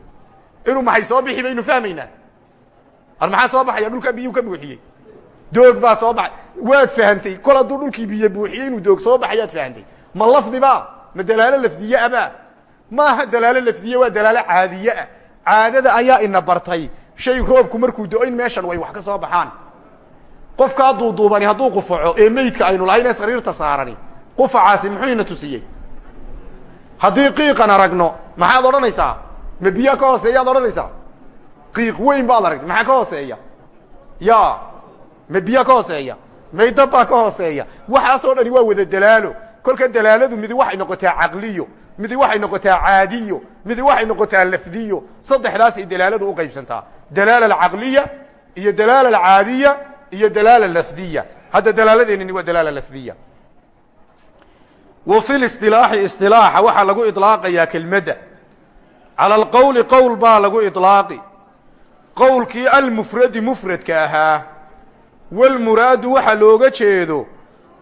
Inuu maxay soo bixi baynu fahmaynaa? Ar maxaa soo baxaya? Dhulka biyuu ka buuxiyey. Doog baa soo baxay waad fahantay kol hadduu dhulkii biyo buuxiyey inuu doog soo baxayaad fahantay ma lafdi ba ma dalaalo lafdiye aba maaha dalaalo lafdiye waa dalaalo caadiye ah caadada ayaa ina bartay. Shay roobku markuu do in meeshan way wax ka soo baxaan. Qofkaa duuduubani hadduu qufaco ee meydka aynu lahayn ee sariirta saarani qufacaasi muxuu ina tusiyey haddii qiiqan aragno maxaad odhanaysaa? Ma biyaa ka hooseeyaad odhanaysaa? Qiiq weyn baad aragtay maxaa ka hooseeya? Ya ma biyaa ka hooseeya maydab baa ka hooseeya. Waxaasoo dhani waa wada dalaalo. Kolka dalaaladu midi waxay noqotaa caqliyo midi waxay noqotaa caadiyo midi waxay noqotaa lafdiyo. Saddexdaasay dalaaladu uqaybsantaa dalaala alcaqliya iyo dalaala alcaadiya iyo dalaala lafdiya hadda dalaaladeenini waa dalaala lafdiya wa fi lisilaaxi isilaaxa waxaa lagu ilaaqayaa kelmadda cala alqowli qowl baa lagu ilaaqi qowlkii almufradi mufradka ahaa walmuraadu waxa looga jeedo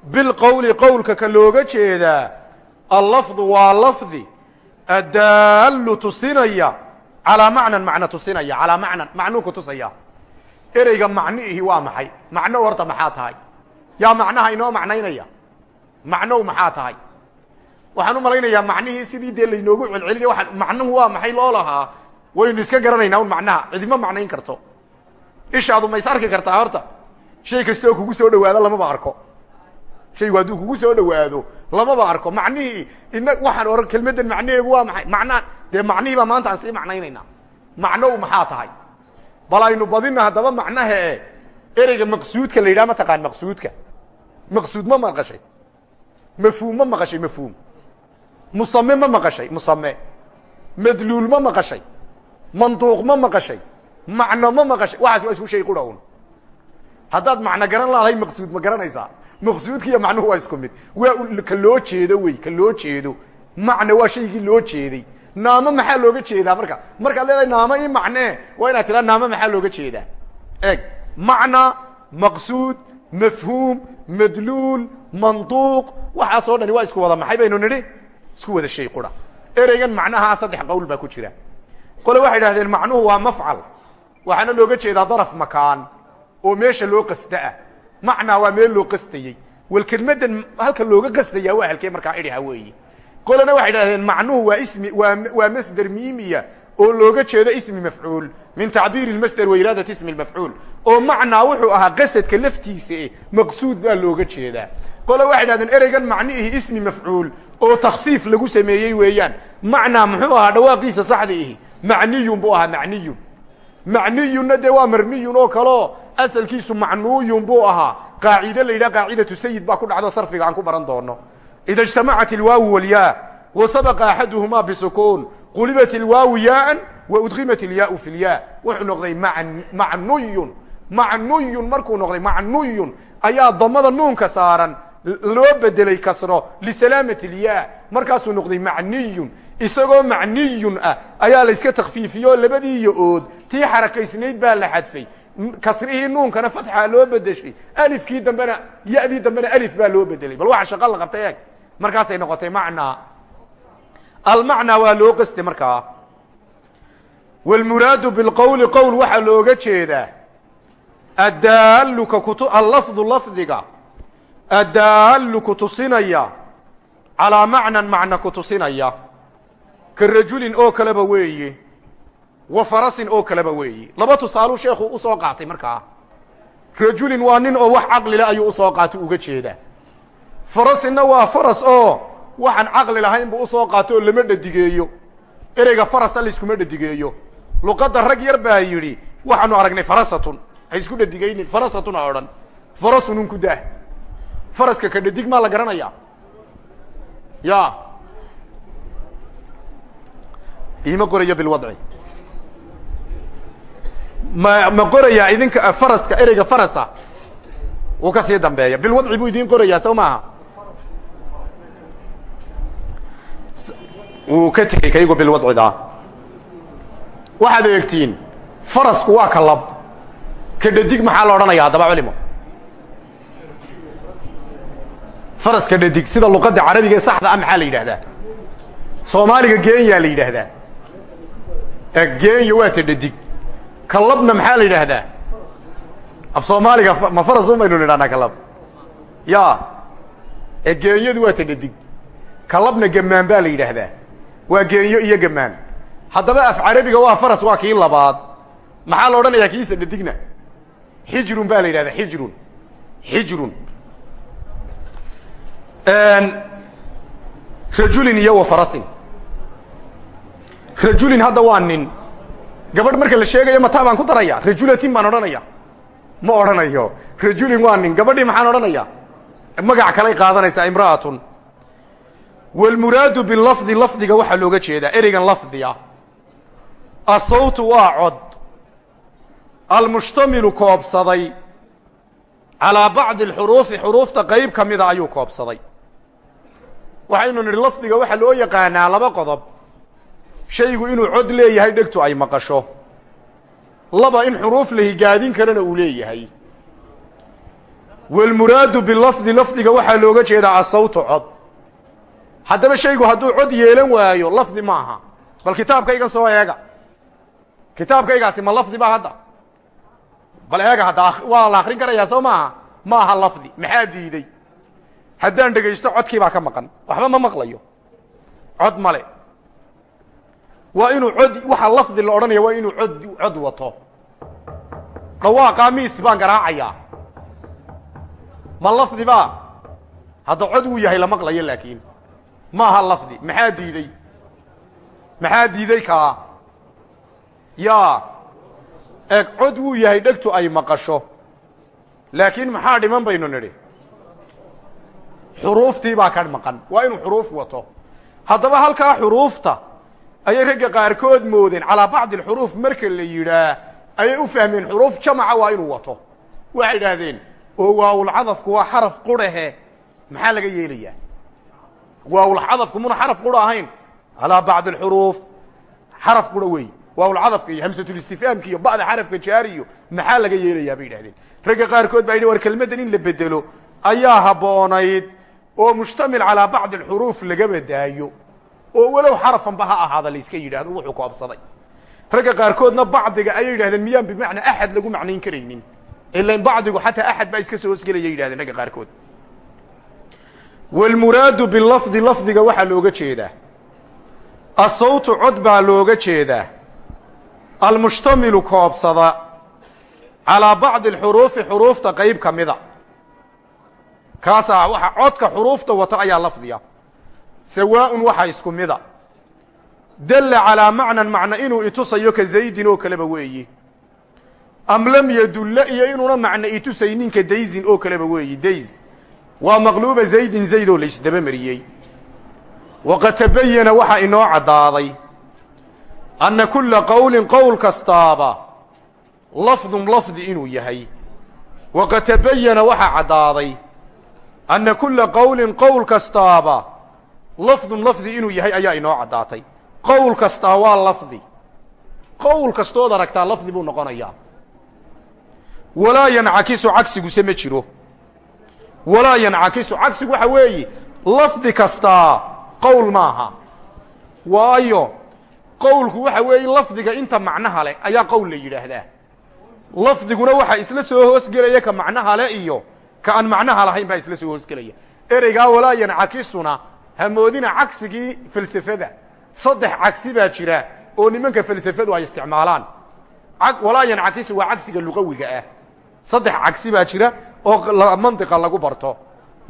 bilqowli qowlka ka looga jeedaa allafdu waa lafdi addaallu tusinaya calaa macnan macno tusinaya calaa macnan macnuu ku tusaya. Ereyga macniihi waa maxay? Macno horta maxaa tahay? Yaa macnaha inoo macnaynaya? Macnow maxaa tahay waxaan u malaynayaa macnihii sidii dee laynoogu celcelinay waa macnuhu waa maxay loo lahaa? Waynu iska garanaynaa un macnaha cidima macnayn karto. Ishaadu ma is kartaa horta. Shay kastoo kugu soo dhawaado lamaba arko. Shaygu hadduu kugu soo dhawaado lamaba arko. Macnihii ina waxaan ohan kelmaddan macnaheedu waa maay manaa dee macnihii baa maanta aan sii macnaynaynaa. Macnow maxaa tahay? Bal aynu badina haddaba macnaha e ereyga maqsuudka la yidhaha mataqaan maqsuudka. Maqsuud ma maqashay. Mafhuum ma maqashay mafhuum musame ma maqashay? Musame madluul ma maqashay? Manduuq ma maqashay? Macno ma maqashay? Waxaas waa isku shay qura un haddaad macno garan laadahay maqsuud ma garanaysaa. Maqsuudka iyo macnuhu waa isku mid. Waa ka loo jeedo wey ka loo jeedo. Macna waa shaygii loo jeeday. Naamo maxaa looga jeedaa marka? Markaad leedahay naamo i macnee waa inaad tiraa naamo maxaa looga jeedaa? Eg macna maqsuud mafhuum madluul manduuq waxaasoo dhani waa isku wada maxay baynu nidhi isku wada shay qura. Ereygan macnahaa saddex qowl baa ku jira. Qole waxay idhahdeen macnuhu waa mafcal. Waxaana looga jeedaa daraf makaan oo meesha loo qasda ah macnaa waa meel loo qastayey wal kelmaddan halka looga qastaya waa halkee markaa idhiha weeye. Qolena waxay idhahdeen macnuhu waa ismi waa masder miimiya oo looga jeedo ismi mafcuul. Min tacbiiri masder wa iraadat ismi mafcuul oo macnaa wuxuu ahaa qasadka laftiisa maqsuud baa looga jeedaa qole waxay idhahdeen ereygan macnihii ismi mafcuul oo takfiif lagu sameeyey weeyaan. Macnaa muxuu ahaa dhawaaqiisa saxda macniyun buu ahaa macniyun. Macniyunna dee waa marmiyun oo kaleo asalkiisu macnuuyun buu ahaa. Qaacide la yidhaha qaacidatu sayid baa ku dhacdo sarfiga aan ku baran doono ida ijtamacat ilwaawu walyaa wa sabaqa axaduhumaa bisukuun qulibat ilwaawu yaaan wa udkimat ilyaau fi lyaa. Wuxuu noqday macnuyun macnuyun markuu noqday macnuyun ayaa damada nuunka saaran loo bedelay kasro lisalaamati ilyaa markaasuu noqday macniyun. Isagoo macniyun ah ayaa layska takfiifiyo labadii yo-ood tii xarakaysnayd baa la xadfay. Kasrihii nuunkana fatxaa loo bedeshay. Alifkii dambena yadii dambena alif baa loo bedelay. Bal waxa shaqa la qabtay eeg. Markaasay noqotay macnaa almacnaa waa loo qastay markaa wlmuraadu bilqowli qowl waxaa looga jeedaa. Addaaluka kutu allafdu lafdiga addaalu kutusinaya calaa macnan macna kutusinaya ka rajulin oo kaleba weeye wa farasin oo kaleba weeye laba tusaaluu sheekhu u soo qaatay markaa rajulin waa nin oo wax caqlile ayuu u soo qaatay uga jeedaa farasinna waa faras oo waxaan caqli lahayn buu u soo qaato oo lama dhadigeeyo ereyga farasa layskuma dhadigeeyo luqadda rag yar baa yidhi waxaanu aragnay farasatun ha isku dhadigaynin farasatun ha odhan farasunun ku daah faraska ka dhadig maa la garanaya ya. Ima qorayo bilwadci ma ma qorayaa idinka faraska ereyga farasa. Wuu ka sii dambeeya. Bilwadci buu idin qorayaa sow maaha? Wuu ka tegey kaygu bilwadcida waxaad eegtiin farasku waa ka lab. Ka dhadig maxaa la odhanaya haddaba culimo faraska dhadig sida luqadda carabiga ee saxda ah maxaa la yidhaahdaa soomaaliga geenya la yidhaahdaa geenya waa ta dhadig. Ka labna maxaa la yidhaahdaa af soomaaliga ma faras baynu nidhahnaa kalab ya. Ee geenyadu waa ta dhadig. Ka labna gamaan baa la waa geenyo iyo gamaan haddaba af carabiga waa faras waa kii labaad. Maxaa la odhanayaa kiisa dhadigna? Xijrun baa la yidhahdaa xijrun rajulin iyo wa farasin. Rajulin hadda waa nin. Gabadh marka la sheegayo mataa baan ku daraya rajulatin baan odhanaya ma odhanayo. Rajulin waa nin. Gabadhii maxaan odhanaya magac kalay qaadanaysaa imra'atun. Wlmuraadu bilafdi lafdiga waxaa looga jeedaa. Ereygan lafdiga asawtu waa cod. Almushtamilu koobsaday. Calaa bacdi alxuruufi xuruufta qayb ka mida ayuu koobsaday waxaynu nidhi lafdiga waxaa loo yaqaanaa laba qodob. Shaygu inuu cod leeyahay dhegtu ay maqasho. Laba in xuruuf la higaadin karana uu leeyahay. Waalmuraadu bilafdi lafdiga waxaa looga jeedaa asawtu cod. Haddaba shaygu hadduu cod yeelan waayo lafdi maaha bal kitaabkaygan soo eega. Kitaabkaygaasi ma lafdi ba hadda. Bal eega hadda waa la akrin karayaa soo maaha? Ma aha lafdi. Maxaa diiday haddaan dhegaysto codkii baa ka maqan. Waxba ma maqlayo. Cod male waa inuu cod waxa lafdi la odhanaya waa inuu cod cod wato. Dhawaaqaa miis baan garaacayaa. Ma lafdi ba hadda cod wuu yahay la maqlayo laakiin. Maaha lafdi. Maxaa diiday? Maxaa diiday kaa yaa. Eeg cod wuu yahay dhegtu ay maqasho. Laakiin maxaa dhiman baynu nidhi xuruuftii baa ka maqan. Waa inuu xuruuf wato. Haddaba halkaa xuruufta ayay ragga qaarkood moodeen. Calaa bacdi alxuruuf marka la yidhaa ayay u fahmeen xuruuf jamaca waa inuu wato. Waxay idhaahdeen oo waawulcadafku waa xaraf qurahe. Maxaa laga yeelayaa? Waawulcadafku muna xaraf qura ahayn. Calaa bacdi alxuruuf xaraf qura weey. Waawulcadafka iyo hamsatulistifhaamka iyo ba'da xarafka jaariyo maxaa laga yeelayaa bay idhahdeen ragga qaarkood baa yidhi war kelmaddan in la bedelo ayaa habboonayd oo mushtamil calaa bacdi alxuruuf laga badaayo oo walow xarafanba ha ahaada layska yidhahdo wuxuu ku ragga qaarkoodna bacdiga ayay yidhahdeen miyaan bimacnaa axad lagu macnayn karaynin? Ilan bacdigu xataa axad baa iska soo hosgelaya yidhahdeen ragga qaarkood. Wlmuraadu bilafdi lafdiga waxaa looga jeedaa. Asawtu cod baa looga jeedaa. Almushtamilu koobsada. Calaa bacdi alxuruufi xuruufta qayb ka mida kaasaa waxa codka xuruufta wata ayaa lafdiya. Sawaaءun waxa isku mida. Dalla calaa macnan macno inuu itusayo ka zaydin oo kaleba weeyi. Am lam yadulla iyo inuuna macno itusaynin ka dayzin oo kaleba weeyi. Days. Waa maqluuba zaydin zayd oo laysdaba mariyey waqad tabayana waxaa inoo caddaaday. Anna kulla qowlin qowl kastaaba. Lafdun lafdi inuu yahay. Waqad tabayana waxaa caddaaday anna kulla qowlin qowl kastaaba lafdun lafdi inuu yahay ayaa inoo caddaatay qowl kastaa waa lafdi qowl kastood aragtaa lafdi buu noqonayaa walaa yancakisu cagsiguse ma jiro walaa yancakisu cagsigu waxa weeye lafdi kastaa qowl maaha waayo qowlku waxa weeye lafdiga inta macnaha leh ayaa qowl la yidhaahdaa lafdiguna waxaa isla soo hoosgelaya ka macnaha le iyo ka aan macnaha lahayn baa isla soo hoosgelaya. Ereygaa walaa yancakisuna hamoodina cagsigii falsafada. Saddex cagsi baa jira oo nimanka falsafadu ay isticmaalaan. Walaa yancakisu waa cagsiga luqawiga ah. Saddex cagsi baa jira oo mantiqa lagu barto.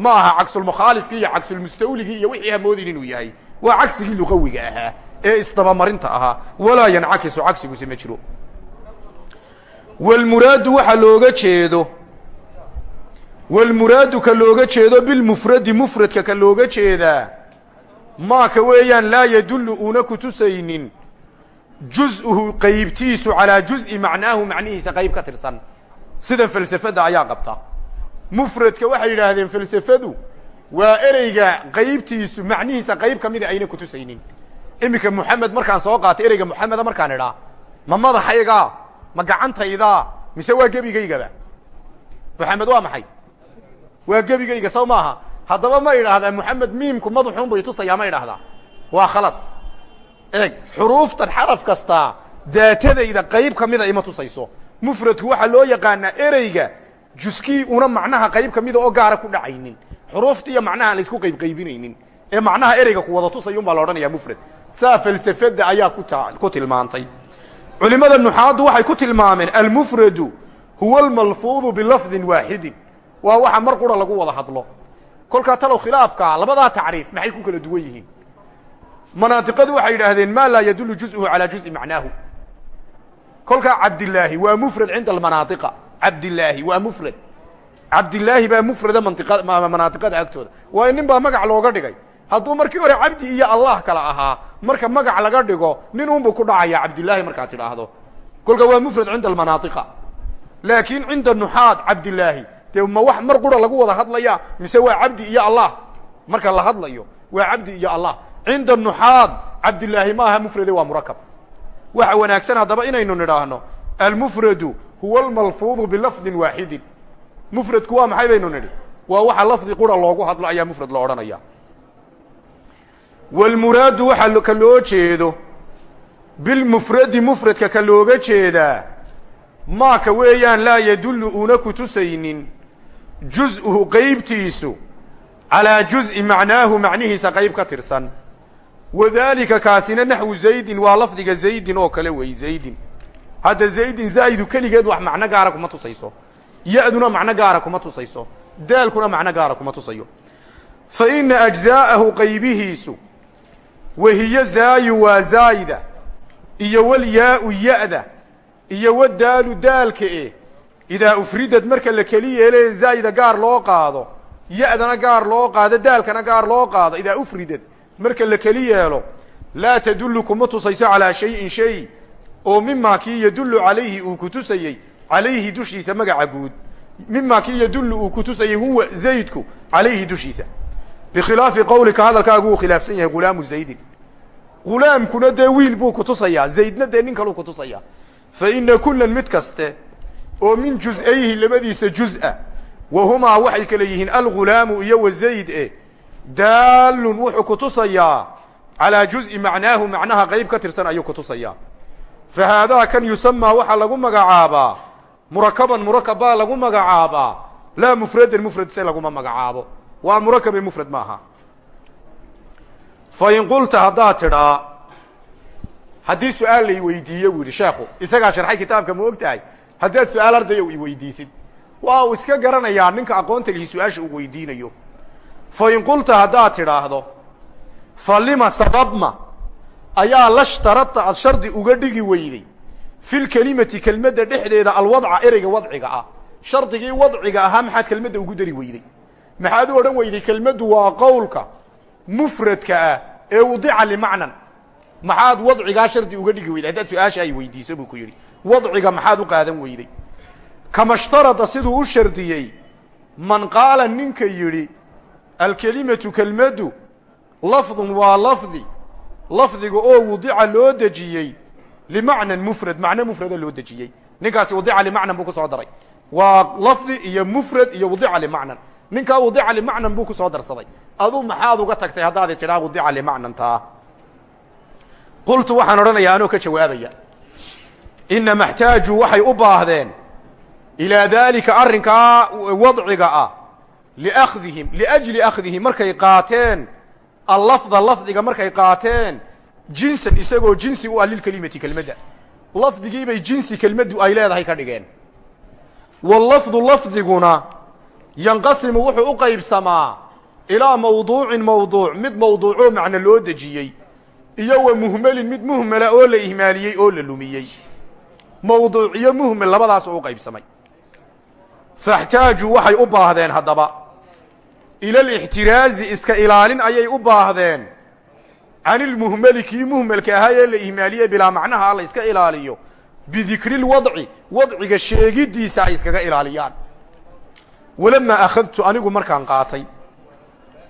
Ma aha cagsulmukhaalifkii iyo cagsulmustawligii iyo wixii hamoodin inuu yahay. Waa cagsigii luqawiga ahaa ee isdabamarinta ahaa walaa yancakisu cagsiguse ma jiro. Walmuraadu waxaa looga jeedo walmuraadu ka looga jeedo bilmufradi mufradka ka looga jeedaa maaka weeyaan laa yadullu uuna kutusaynin juz'uhu qaybtiisu calaa juz'i macnaahu macnihiisa qayb ka tirsan sida falsafada ayaa qabta mufradka waxay yidhaahdeen falsafadu waa ereyga qaybtiisu macnihiisa qayb ka mida ayna kutusaynin iminka moxamed markaan soo qaatay ereyga moxameda markaan idhaa ma madaxaygaa ma gacantaydaa mise waa gebigaygaba moxamed waa maxay waa gebigayga saw maaha. Haddaba ma idhaahdaa moxamed miimku madaxuun bay tusayaa ma idhaahdaa waa khalad. Eeg xuruuftan xaraf kastaa daatadayda qayb ka ima tusayso. Mufradku waxaa loo yaqaanaa ereyga juskii una macnaha qayb ka mida oo gaara ku dhacaynin. Xuruufta iyo macnaha aan laysku qaybqaybinaynin ee macnaha ereyga ku wada tusaya un baa la odhanaya mufrad. Saa falsafada ayaa ku tilmaantay. Culimada nuxaaddu waxay ku tilmaameen almufradu huwa almalfuudu bilafdin waaxidin waa waxa mar qura lagu wada hadlo. Kolkaa talow khilaafka labadaa tacriif maxay ku kala duwan yihiin? Manaadiqadu waxay yidhaahdeen maa laa yadullu juz'uhu calaa juz'i macnaahu. Kolkaa cabdilaahi waa mufrad cinda almanaadiqa cabdilaahi waa mufrad. Cabdilaahi baa mufrada manaadiqada agtooda. Waayo nin baa magac looga dhigay. Hadduu markii hore cabdi iyo allah kala ahaa marka magac laga dhigo nin unbuu ku dhacaya cabdilaahi markaad tidhaahdo. Kolka waa mufrad cinda almanaadiqa laakiin cinda nuxaad cabdilaahi dee ma wax mar qura lagu wada hadlaya mise waa cabdi iyo allah? Marka la hadlayo waa cabdi iyo allah. Cinda nuxaad cabdilaahi ma aha mufrade waa murakab waxa wanaagsan haddaba inaynu nidhaahno almufradu huwa almalfuudu bilafdin waaxidin mufradku waa maxay baynu nidhi? Waa waxa lafdi qura loogu hadlo ayaa mufrad la odhanaya walmuraadu waxaa ka loo jeedo bilmufradi mufradka ka looga jeedaa maaka weeyaan laa yadullu una kutusaynin juz'uhu qeybtiisu calaa juz'i macnaahu macnihiisa qayb ka tirsan. Wadaalika kaasina naxwu zaydin waa lafdiga zaydin oo kale wey zaydin. Hadda zaydin zaa'idu keligeed wax macno gaara kuma tusayso. Ya-duna macno gaara kuma tusayso. Daalkuna macno gaara kuma tusayo. Fa ina ajzaa'ahu qaybihiisu wahiyo zaayu waa zaayida iyo walyaau ya-da iyo wadaalu daalka idaa ufridad marka la keli yeele zaa'ida gaar loo qaado ya-dana gaar loo qaado daalkana gaar loo qaado idaa ufridad marka la keli yeelo laa tadullu kuma tusayso calaa shayin shay oo mimaa kii yadullu calayhi uu ku tusayey calayhi dushiisa magaca guud mimaa kii yadullu uu ku tusayey huwa zaydku calayhi dushiisa bikhilaafi qowlika hadalkaagu uu khilaafsan yahay ghulaamu zaydin ghulaamkuna dee wiil buu kutusayaa zaydna dee nin kaluu kutusayaa fa ina kulan mid oo min juz-ayhi labadiisa juz-a wa humaa waxay kale yihiin algulaamu iyo wa zayd e daalun wuxuu kutusayaa calaa juzi macnaahu macnaha qayb ka tirsan ayuu kutusayaa fa haadaa kan yusamaa waxaa lagu magacaabaa murakaban murakab baa lagu magacaabaa laa mufradan mufrad se laguma magacaabo waa murakabe mufrad maaha. Fa in qulta haddaad tidhaa haddii su'aal lay weydiiye buu yidhi sheekhu isagaa sharxay kitaabka ma haddaad su'aal ardayo i weydiisid. Waa uu iska garanayaa ninka aqoonta lihi su'aasha uu weydiinayo. Fa in qulta haddaad tidhaahdo fa lima sababma? Ayaa lashtarata ad shardi uga dhigi weyday. Filkelimati kelmadda dhexdeeda alwadca ereyga wadciga ah. Shardigii wadciga ahaa maxaad kelmadda ugu dari weyday. Maxaad u odhan weyday kelmaddu waa qowlka mufradka ah ee wadica limacnan maxaad wadcigaa shardi uga dhigi weyday? Haddaad su'aasha ay weydiiso buu ku yidhi. Wadciga maxaad u qaadan weyday? Kama shtarada siduu u shardiyey man qaala ninka yidhi alkelimatu kelmaddu lafdun waa lafdi. Lafdiga oo wadica loo dejiyey limacnan mufrad. Macno mufrada loo dejiyey. Ninkaasi wadica limacnan buu ku soo daray. Waa lafdi iyo mufrad iyo wadica limacnan. Ninkaa wadica limacnan buu ku soo darsaday. Aduu maxaad uga tagtay haddaadi tidhaa wadica limacnan taa qultu waxaan odhanayaa anoo ka jawaabaya. Inama xtaajuu waxay u baahdeen ilaa daalika arrinkaa wadciga ah liakhdihim liajli akhdihim markay qaateen allafda lafdiga markay qaateen jinsan isagoo jinsi u ah lilkelimati kelmadda. Lafdigiibay jinsi kelmaddu ay leedahay ka dhigeen. Wallafdu lafdiguna yanqasimu wuxuu u qaybsamaa ilaa mawduucin mawduuc mid mawduucoo macno loo dejiyey iyo wa muhmelin mid muhmela oo la ihmaaliyey oo la lumiyey. Mawduuc iyo muhmel labadaas oo qaybsamay. Faxtaajuu waxay u baahdeen haddaba. Ila alixtiraazi iska ilaalin ayay u baahdeen. Can ilmuhmeli kii muhmelka ahaa ee la ihmaaliye bilaa macnaha la iska ilaaliyo. Bidikri lwadci wadciga sheegiddiisa ay iskaga ilaaliyaan. Walamaa akhadtu anigu markaan qaatay.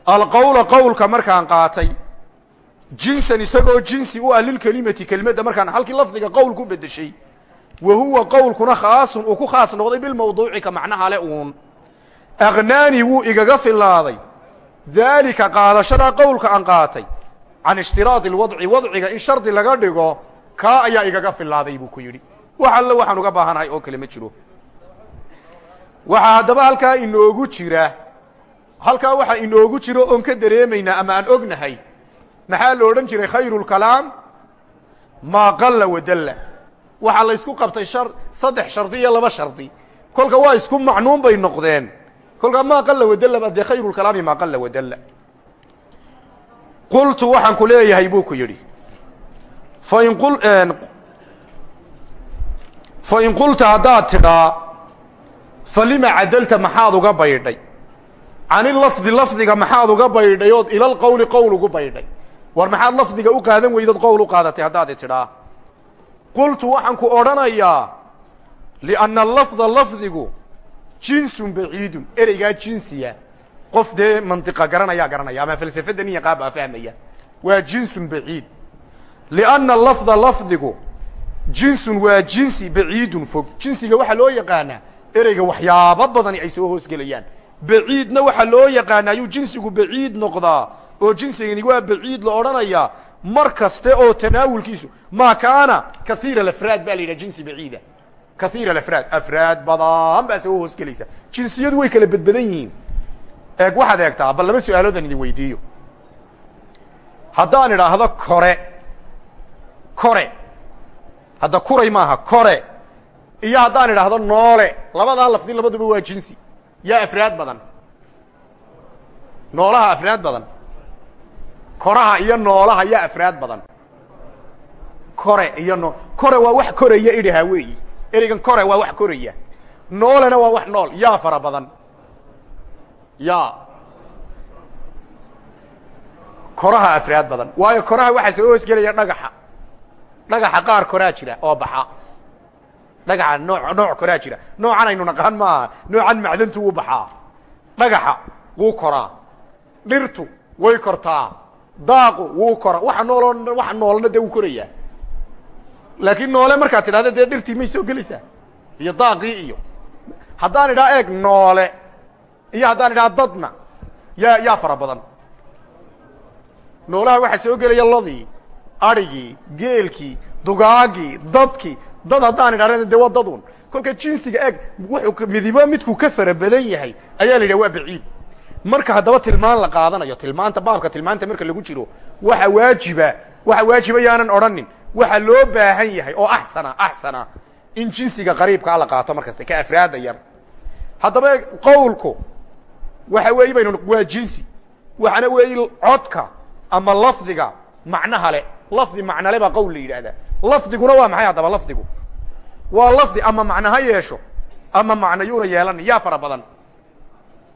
Alqowla qowlka markaan qaatay jinsan isagoo jinsi u ah lilkelimati kelmadda markaan halkii lafdiga qowl ku beddeshay wa huwa qowlkuna khaasun uu ku khaas noqday bilmawduuci ka macnaha le uun. Aknaani wuu igaga filaaday daalika qaadashadaa qowlka aan qaatay. Can ishtiraadi alwadci wadciga in shardi laga dhigo kaa ayaa igaga filaaday buu ku yidhi. Wax alle waxaan uga baahanahay oo kale ma jiro. Waxaa haddaba halkaa inoogu jira halkaa waxaa inoogu jiro oon ka dareemaynaa maxaa la odhan jiray? Khayru lkalaam maa qalla wadalla waxaa la ysku qabtay shar saddex shardi iyo laba shardi. Kolka waa isku macnuun bay noqdeen. Kolkaa maa qalla wadalla ba dee khayru lkalaami maa qalla wadalla qultu waxaan ku leeyahay buu ku yidhi. Fain qul fa in qulta haddaad tidhaa fa lima cadalta maxaad uga baydhay? Cani lafdi lafdiga maxaad uga baydhay ood ilal qowli qowl ugu war maxaad lafdiga u qaadan weydood qowl u qaadatay haddaad tidhaa? Qultu waxaan ku odhanayaa lianna lafda lafdigu jinsun baciidun ereygaa jinsiya. Qof dee mantiqa garanayaa garanaya ama falsafadan iyo qaab aa fahmaya. Waa jinsun baciid. Lianna lafda lafdigu jinsun waa jinsi baciidun fog. Jinsiga waxaa loo yaqaanaa ereyga waxyaabo badani ay soo hoosgelayaan baciidna waxaa loo yaqaana jinsigu baciid noqdaa oo jinsigani waa baciid la odhanayaa mar kaste oo tanaawulkiisu maa kaana kaiira alafraad baa la yidhaha jinsi baciida. Kaiira alafraad afraad badan baa soo hoosgelaysa jinsiyadu way kala badbadan yihiin. Eeg waxaad eegtaa bal laba su'aaloodan idin weydiiyo. Haddaan idhaahdo kore kore. Hadda kuray maaha kore. Iyo haddaan idhaahdo noole. Labadaa lafdi labaduba waa jinsi. Yaa afraad badan. Noolaha afraad badan koraha iyo noolaha yaa afraad badan. Kore iyo no kore waa wax koraya idhaha weeyi ereygan kore waa wax koraya. Noolena waa wax nool yaa fara badan. Yaa. Koraha afraad badan. Waayo koraha waxaa soo hoosgelaya dhagaxa. Dhagaxa qaar koraa jira oo baxa. Dhagaxa noo nooc koraa jira. Noocan aynu naqaan maaha. Noocan macdantu wuu baxaa. Dhagaxa wuu koraa. Dhirtu way kortaa daaqu wuu kora. Waxa noolo waxa noolna dee wuu korayaa laakiin noole markaad tidhahda dee dhirtii may soo gelaysaa. Iyo daaqii iyo. Haddaan idhaa eeg noole iyo haddaan idhaha dadna yaa yaa fara badan. Noolaha waxaa soo gelaya lodii adhigii geelkii dugaagii dadkii. Dad haddaan idhahda de waa dadun kolka jinsiga eeg wuxuu midibo midkuu ka fara badan yahay ayaa la yidhaha waa baciid marka haddaba tilmaan la qaadanayo tilmaanta baabka tilmaanta marka lagu jiro waxa waajiba waxa waajiba yaanan odhanin waxa loo baahan yahay oo axsana axsana in jinsiga qariibkaa la qaato markasta ka afraada yar. Haddaba qowlku waxa weeye baynu waa jinsi waxaana weeye codka ama lafdiga macnaha le lafdi macnale baa qowl la yidhaahdaa. Lafdiguna waa maxay haddaba lafdigu? Waa lafdi ama macno ha yeesho ama macno yuuna yeelan yaa fara badan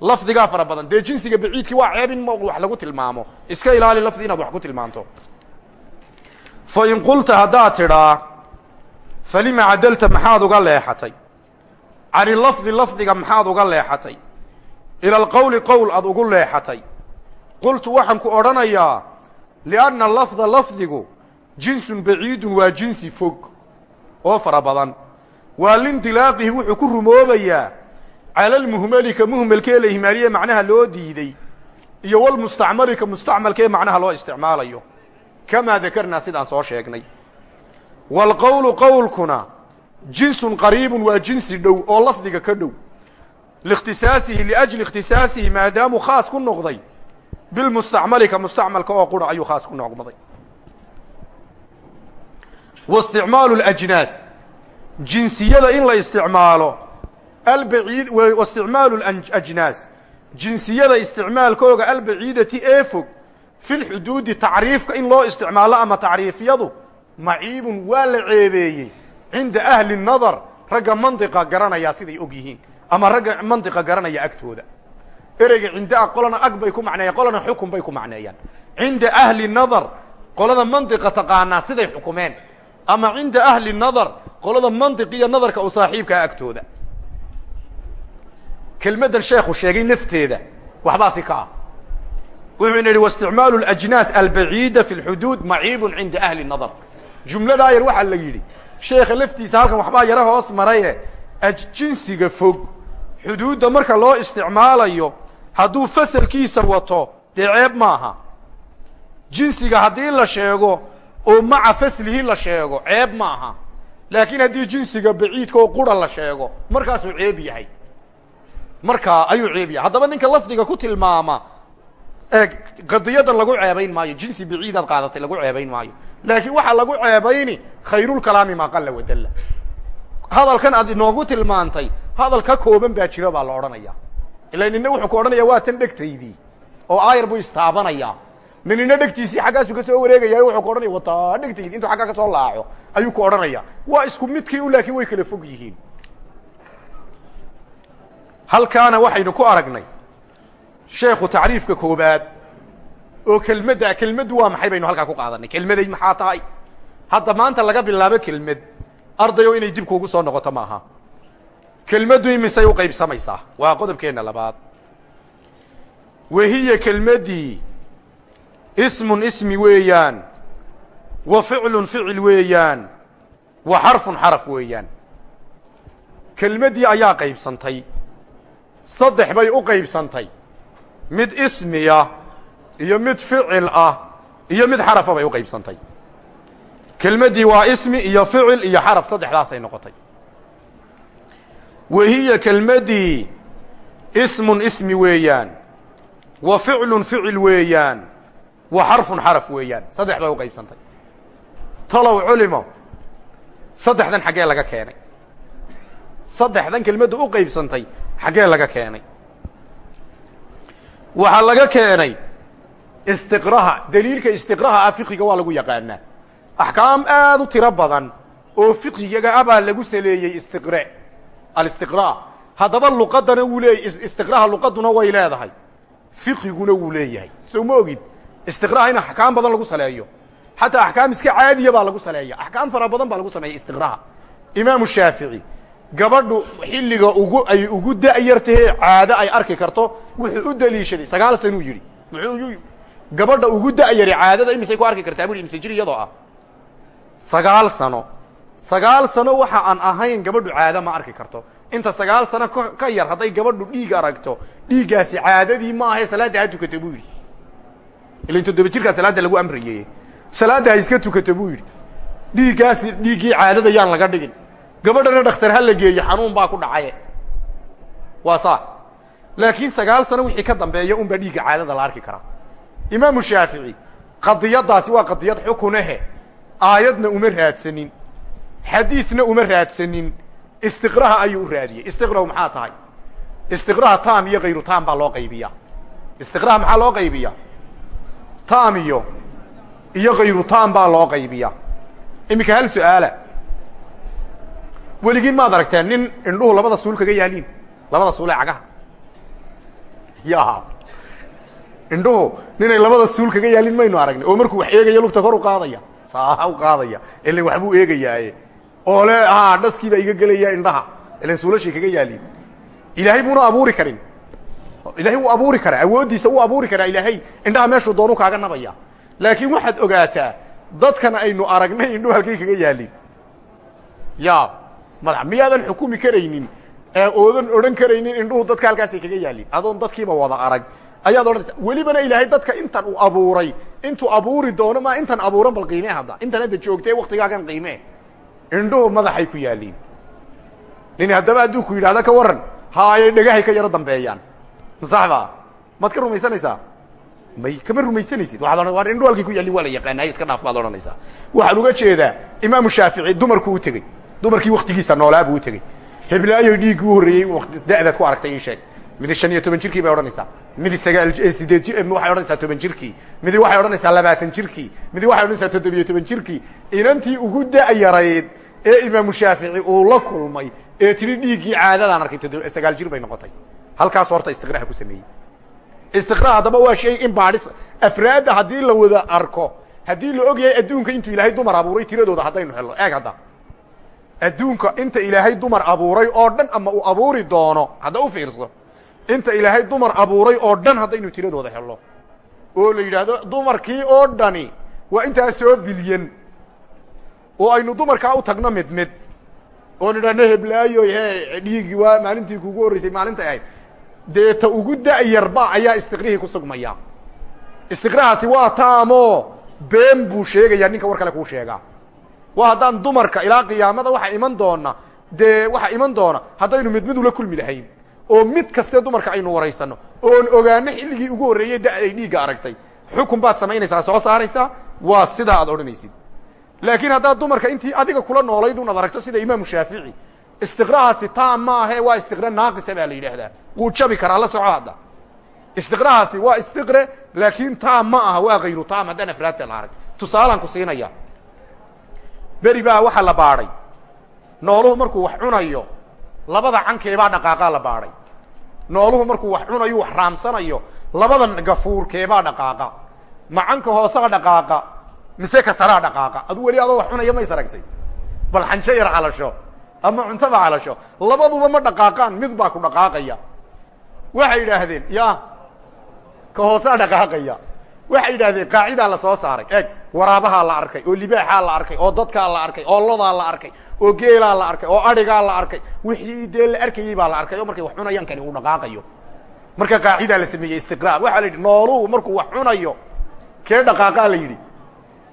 lafdigaa fara badan. Dee jinsiga baciidkii waa ceeb in wax lagu tilmaamo. Iska ilaali lafdi inaad wax ku tilmaanto. Fa in qulta haddaad tidhaa falima cadalta maxaad uga leexatay? Cani lafdi lafdiga maxaad uga leexatay? Ila alqowli qowl aad ugu leexatay? Qultu waxaan ku odhanayaa lianna lafda lafdigu jinsun baciidun waa jinsi fog oo fara badan. Waa lindilaaqihi wuxuu ku rumoobayaa cala almuhmali ka muhmalkee la ihmaaliye macnaha loo diiday iyo walmustacmali ka mustacmalkee macnaha loo isticmaalayo kamaa dakarnaa sidaan soo sheegnay waalqowlu qowlkuna jinsun qariibun waa jinsi dhow oo lafdiga ka dhow liikhtisaasihi liajli ikhtisaasihi maadaamuu khaas ku noqday bilmustacmali ka mustacmalka oo qura ayuu khaas ku noqday wa isticmaalu اlajnaas jinsiyada isticmaalkooga albaciidati ee fog fi lxuduudi tacriifka in loo isticmaalo ama tacriifyadu maciibun waa la ceebeeyey. Cinda ahli nadar ragga mandiqa garanaya siday og yihiin ama ragga mandiqa garanaya agtooda. Ereyga cindaa qolana ag bay ku macneeyaan qolana xukun bay ku macneeyaan. Cinda ahli nadar qolada mandiqa taqaanaa siday xukumeen. Ama cinda ahli nadar qolada mandiq iyo nadarka u saaxiibkaa agtooda kelmaddan sheekhu sheegay nafteeda waxbaasi ka ah wuxuuna yidhi waisticmaalu اlajnaas albaciida fi lxuduud maciibun cinda ahli nadar jumladaa yar waxaa la yidhi sheekha laftiisa halkan waxbaa yaro hoos maraye jinsiga fog xuduudda marka loo isticmaalayo hadduu fasalkiisa wato dee ceeb maaha jinsiga haddii la sheego oo maca faslihi la sheego ceeb maaha laakiin haddii jinsiga baciidka oo qura la sheego markaasuu ceeb yahay markaa ayuu ceeb yahay haddaba ninka lafdiga ku tilmaama qadiyadan lagu ceebayn maayo jinsi baciidaad qaadatay lagu ceebayn maayo. Laakiin waxaa lagu ceebayni khayrulkalaami maa qalla wadalla hadalkan aad inoogu tilmaantay hadal ka kooban baa jira baa la odhanaya. Ila nina wuxuu ku odhanaya waa tan dhegtaydii oo aayar buu istaabanayaa ninina dhegtiisii xaggaasu ka soo wareegaya wuxuu ku odhanaya wataa dhegtaydi intuu xaggaa ka soo laaco ayuu ku odhanaya. Waa isku midkii u laakiin way kala fog yihiin halkaana waxaynu ku aragnay sheekhu tacriifka koobaad oo kelmadda kelmaddu waa maxay baynu halkaa ku qaadanay? Kelmaday maxaa tahay? Hadda maanta laga bilaabo kelmad ardayo inay dib kuugu soo noqoto maaha. Kelmaddu imisay u qaybsamaysaa. Waa qodobkeenna labaad. Wahiya kelmaddii ismun ismi weeyaan wa ficlun ficil weeyaan wa xarfun xaraf weeyaan. Kelmaddii ayaa qaybsantay saddex bay u qaybsantay. Mid ismiya iyo mid ficil ah iyo mid xarafa bay u qaybsantay. Kelmaddii waa ismi iyo ficil iyo xaraf saddexdaasay noqotay. Wahiya kelmaddii ismun ismi weeyaan wa ficlun ficil weeyaan wa xarfun xaraf weeyaan. Saddex bay u qaybsantay. Talow culimo saddexdan xaggee laga keenay saddexdan kelmadda u qaybsantay xaggee laga keenay. Waxaa laga keenay istiqraha daliilka istiqraha ah fiqiga waa lagu yaqaanaa. Axkaam aad u tiro badan oo fiqigaga abaa lagu saleeyey istiqre alistiqra. Haddaba luqadana wuu leeyay istiqraha luqaduna way leedahay. Fiqiguna wuu leeyahay. Soo ma ogid? Istiqraha in axkaam badan lagu saleeyo. Xataa axkaam iska caadiya baa lagu saleeya. Axkaam fara badan baa lagu sameeya istiqraha. Imaamu shaafici gabadhu xilliga ugu ay ugu da'yartahee caado ay arki karto wuxuu u daliishaday. Sagaal sanuu yidhi. Muxuu gabadha ugu da'yari caadada imisay ku arki kartaa bui imise ah. Sagaal sano. Sagaal sano waxa aan ahayn gabadhu caado ma arki karto. Inta sagaal sano ka yar hadday gabadhu dhiig aragto dhiiggaasi caadadii ma ahae salaadda ha tukato buu yidhi. Ilan toddoba jirkaa salaadda lagu amraye salaadda ha iska tukato buu yidhi. Dhiiggaasi caadada yaan laga dhigin gabadhana dhakhtar ha la xanuun baa ku dhacaye. Waa saa. Laakiin sagaal sano wixii ka dambeeya unbaa dhiigga caadada la arki karaa imaamu shaafici qadiyadaasi waa qadiyad xukunahe aayadna uma raadsanin. Xadiidna uma raadsanin. Istiqraha ayuu u raadiyey. Maxaa tahay? Istiqraha tam iyo kayru tam baa loo qaybiya istiqraha maxaa loo qaybiya tam iyo iyo kayru tam baa loo qaybiya iminka hal su'aala weligiin maad aragteen nin indhuhu labada suul kaga yaaliin labada suul ee cagaha ya indhuhu ninay labada suul kaga yaalin maynu aragnay oo markuu wax eegaya lugta kor u qaadaya. Saa u qaadaya. Ilan waxbuu eegayaaye. Oo le ha dhaskii baa iga gelaya indhaha. Ilan suulashay kaga yaaliin. Ilaahay buuna abuuri karin. Ilahay wuu abuuri karaa. Awooddiisa wuu abuuri karaa ilaahay. Indhaha meeshuu doonu kaaga nabaya. Laakiin waxaad ogaataa dadkan aynu aragnay indhuhu halkay kaga yaaliin. Ya madax miyaadan xukumi karaynin? Oodan odhan karaynin indhuhu dadka halkaasay kaga yaaliin adoon dadkiiba wada arag. Ayaad odhanaysa welibana ilaahay dadka intan uu abuuray. Intuu abuuri doono ma intan abuuran bal qiimee hadda. Intan hadda joogtee waktigaagan qiimee indhuhu madaxay ku yaaliin nin haddaba hadduu ku yidhahda ka waran haayay dhagahay ka yaro dambeeyaan. Masaxba maad ka rumaysanaysaa? May kama rumaysanaysid. Waaad ohan war indhu halkay ku yaallin waa la yaqaanaay iska dhaaf baad odhanaysaa. Waxaan uga jeedaa imaamu shaafici dumarku u tegey dumarkii waktigiisa noolaa buu u tegey. Heblaayo dhiiggii u horreeyey da'daad ku aragtay sheeg. Midi shan iyo toban jirkii bay odhanaysaa. Midi sagaal sideed ji waxay odhanaysaa toban jirkii. Midi waxay odhanaysaa labaatan jirkii. Midi waxay odhanaysaa toddobiyo toban jirkii. Inantii ugu da'yarayd ee imaamu shaafici uu la kulmay ee tidhi dhiiggii caadadaan arkay toddob sagaal jir bay noqotay. Halkaas horta istiqraha ku sameeyey. Istiqra haddaba waa shay in baadhis afraadda haddii la wada arko haddii la og yahay adduunka intuu ilaahay dumar abuuray tiradooda haddaynu helno. Eeg hadda adduunka inta ilaahay dumar abuuray oo dhan ama uu abuuri doono hadda u fiirso inta ilaahay dumar abuuray oo dhan haddaynu tiradooda helno. Oo la yidhaahdo dumarkii oo dhani waa intaa soo bilyan. Oo aynu dumarkaa u tagno mid mid. Oo nidhahno heblaayo he dhiigi waa maalintii kugu horreysay maalintay ahayd. Dee ugu da'yarba ayaa istiqrihii ku sugmaya. Istiqrahaasi waa taamo been buu sheegayaa ninka war kale kuu sheegaa waa haddaan dumarka ilaa qiyaamada waxa iman doona dee waxaa iman doona haddaynu mid mid ula kulmi lahayn. Oo mid kaste dumarka aynu waraysano oon ogaano xilligii ugu horreeyey da ay aragtay. Xukun baad samaynaysaa soo saaraysaa? Waa sidaa aad odhanaysid. Laakiin haddaad dumarka intii adiga kula noolayd un ad aragto sida imaamu shaafici istiqrahaasi taam ma ahe waa istiqre naaqisa baa la yidhaahdaa. Wuu jabi karaa la soco hadda. Istiqrahaasi waa laakiin taam ma aha waa kayru taam haddaan afraadta arag. Tusaalaan ku siinaya beri baa waxaa la baadhay nooluhu markuu wax cunayo labada cankeebaa dhaqaaqaa la baadhay nooluhu markuu wax cunayo wax raamsanayo labada gafuurkeebaa dhaqaaqa. Macanka hoosaa dhaqaaqa mise kasaraa dhaqaaqa? Adu weli adoo wax cunaya mays aragtay bal xanjo yar calasho ama cuntaba calasho labaduba ma dhaqaaqaan mid baa ku dhaqaaqaya. Waxay yidhaahdeen ya ka hoosaa dhaqaaqaya waxay yidhahdeen qaacidaa la soo saaray. Eeg waraabahaa la arkay oo libaaxaa la arkay oo dadkaa la arkay oo lodaa la arkay oo geelaa la arkay oo adhigaa la arkay. Wixii dee la arkayey baa la arkay oo markay wax cunayaan kani uu dhaqaaqayo. Marka qaacidaa la sameeyey istiqraa waxaa la yidhi nooluhu markuu wax cunayo kee dhaqaaqaa la yidhi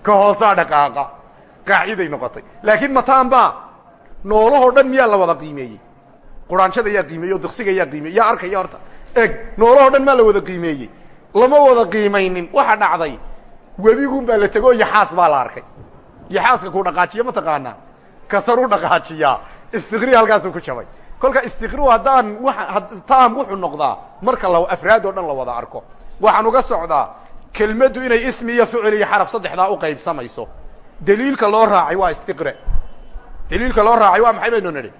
ka hoosaa dhaqaaqa. Qaaciday noqotay. Laakiin mataanba noolahoo dhan miyaa la wada qiimeeyey? Quraanshada yaa qiimeeyey oo diksiga yaa qiimeyey yaa arkaya horta eg noolahoo dhan maa la wada qiimeeyey lama wada qiimaynin. Waxa dhacday webigun baa la tegoo yaxaas baa la arkay. Yaxaaska ku dhaqaajiya ma taqaanaa? Kasaruu dhaqaajiyaa istiqri halkaasuu ku jabay. Kolka istiqru haddaan taam wuxuu noqdaa marka la afraad oo dhan la wada arko. Waxaan uga socdaa kelmaddu inay ismi iyo ficil iyo xaraf saddexdaa u qaybsamayso. Daliilka loo raacay waa istiqre. Daliilka loo raacay waa maxay baynu nidhi?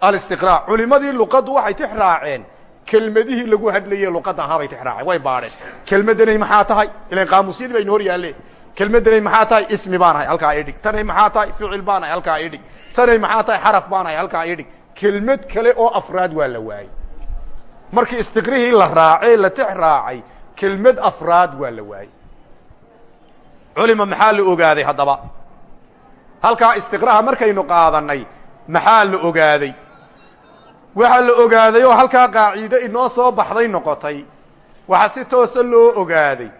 Alistiqraa. Culimadii luqaddu waxay tix raaceen kelmadihii lagu hadlaye luqadda ahaabay tix raaceen way baadheen kelmaddanay maxaa tahay? Ilan qaamuusyadii baynu hor yaalle kelmaddanay maxaa tahay? Ismi baan ahay halkaa idhig tanay maxaa tahay? Ficil baan ahay halkaa idhig tanay maxaa tahay? Xaraf baan ahay halkaa idhig kelmad kale oo afraad waa la waayey. Markii istiqrihii la raacee la tix raacay kelmad afraad waa la waayey. Culima maxaa la ogaaday haddaba? Halkaa istiqraha markaynu qaadanay maxaa la ogaaday waxaa la ogaaday oo halkaa qaaciide inoo soo baxday noqotay. Waxaa si toosa loo ogaaday.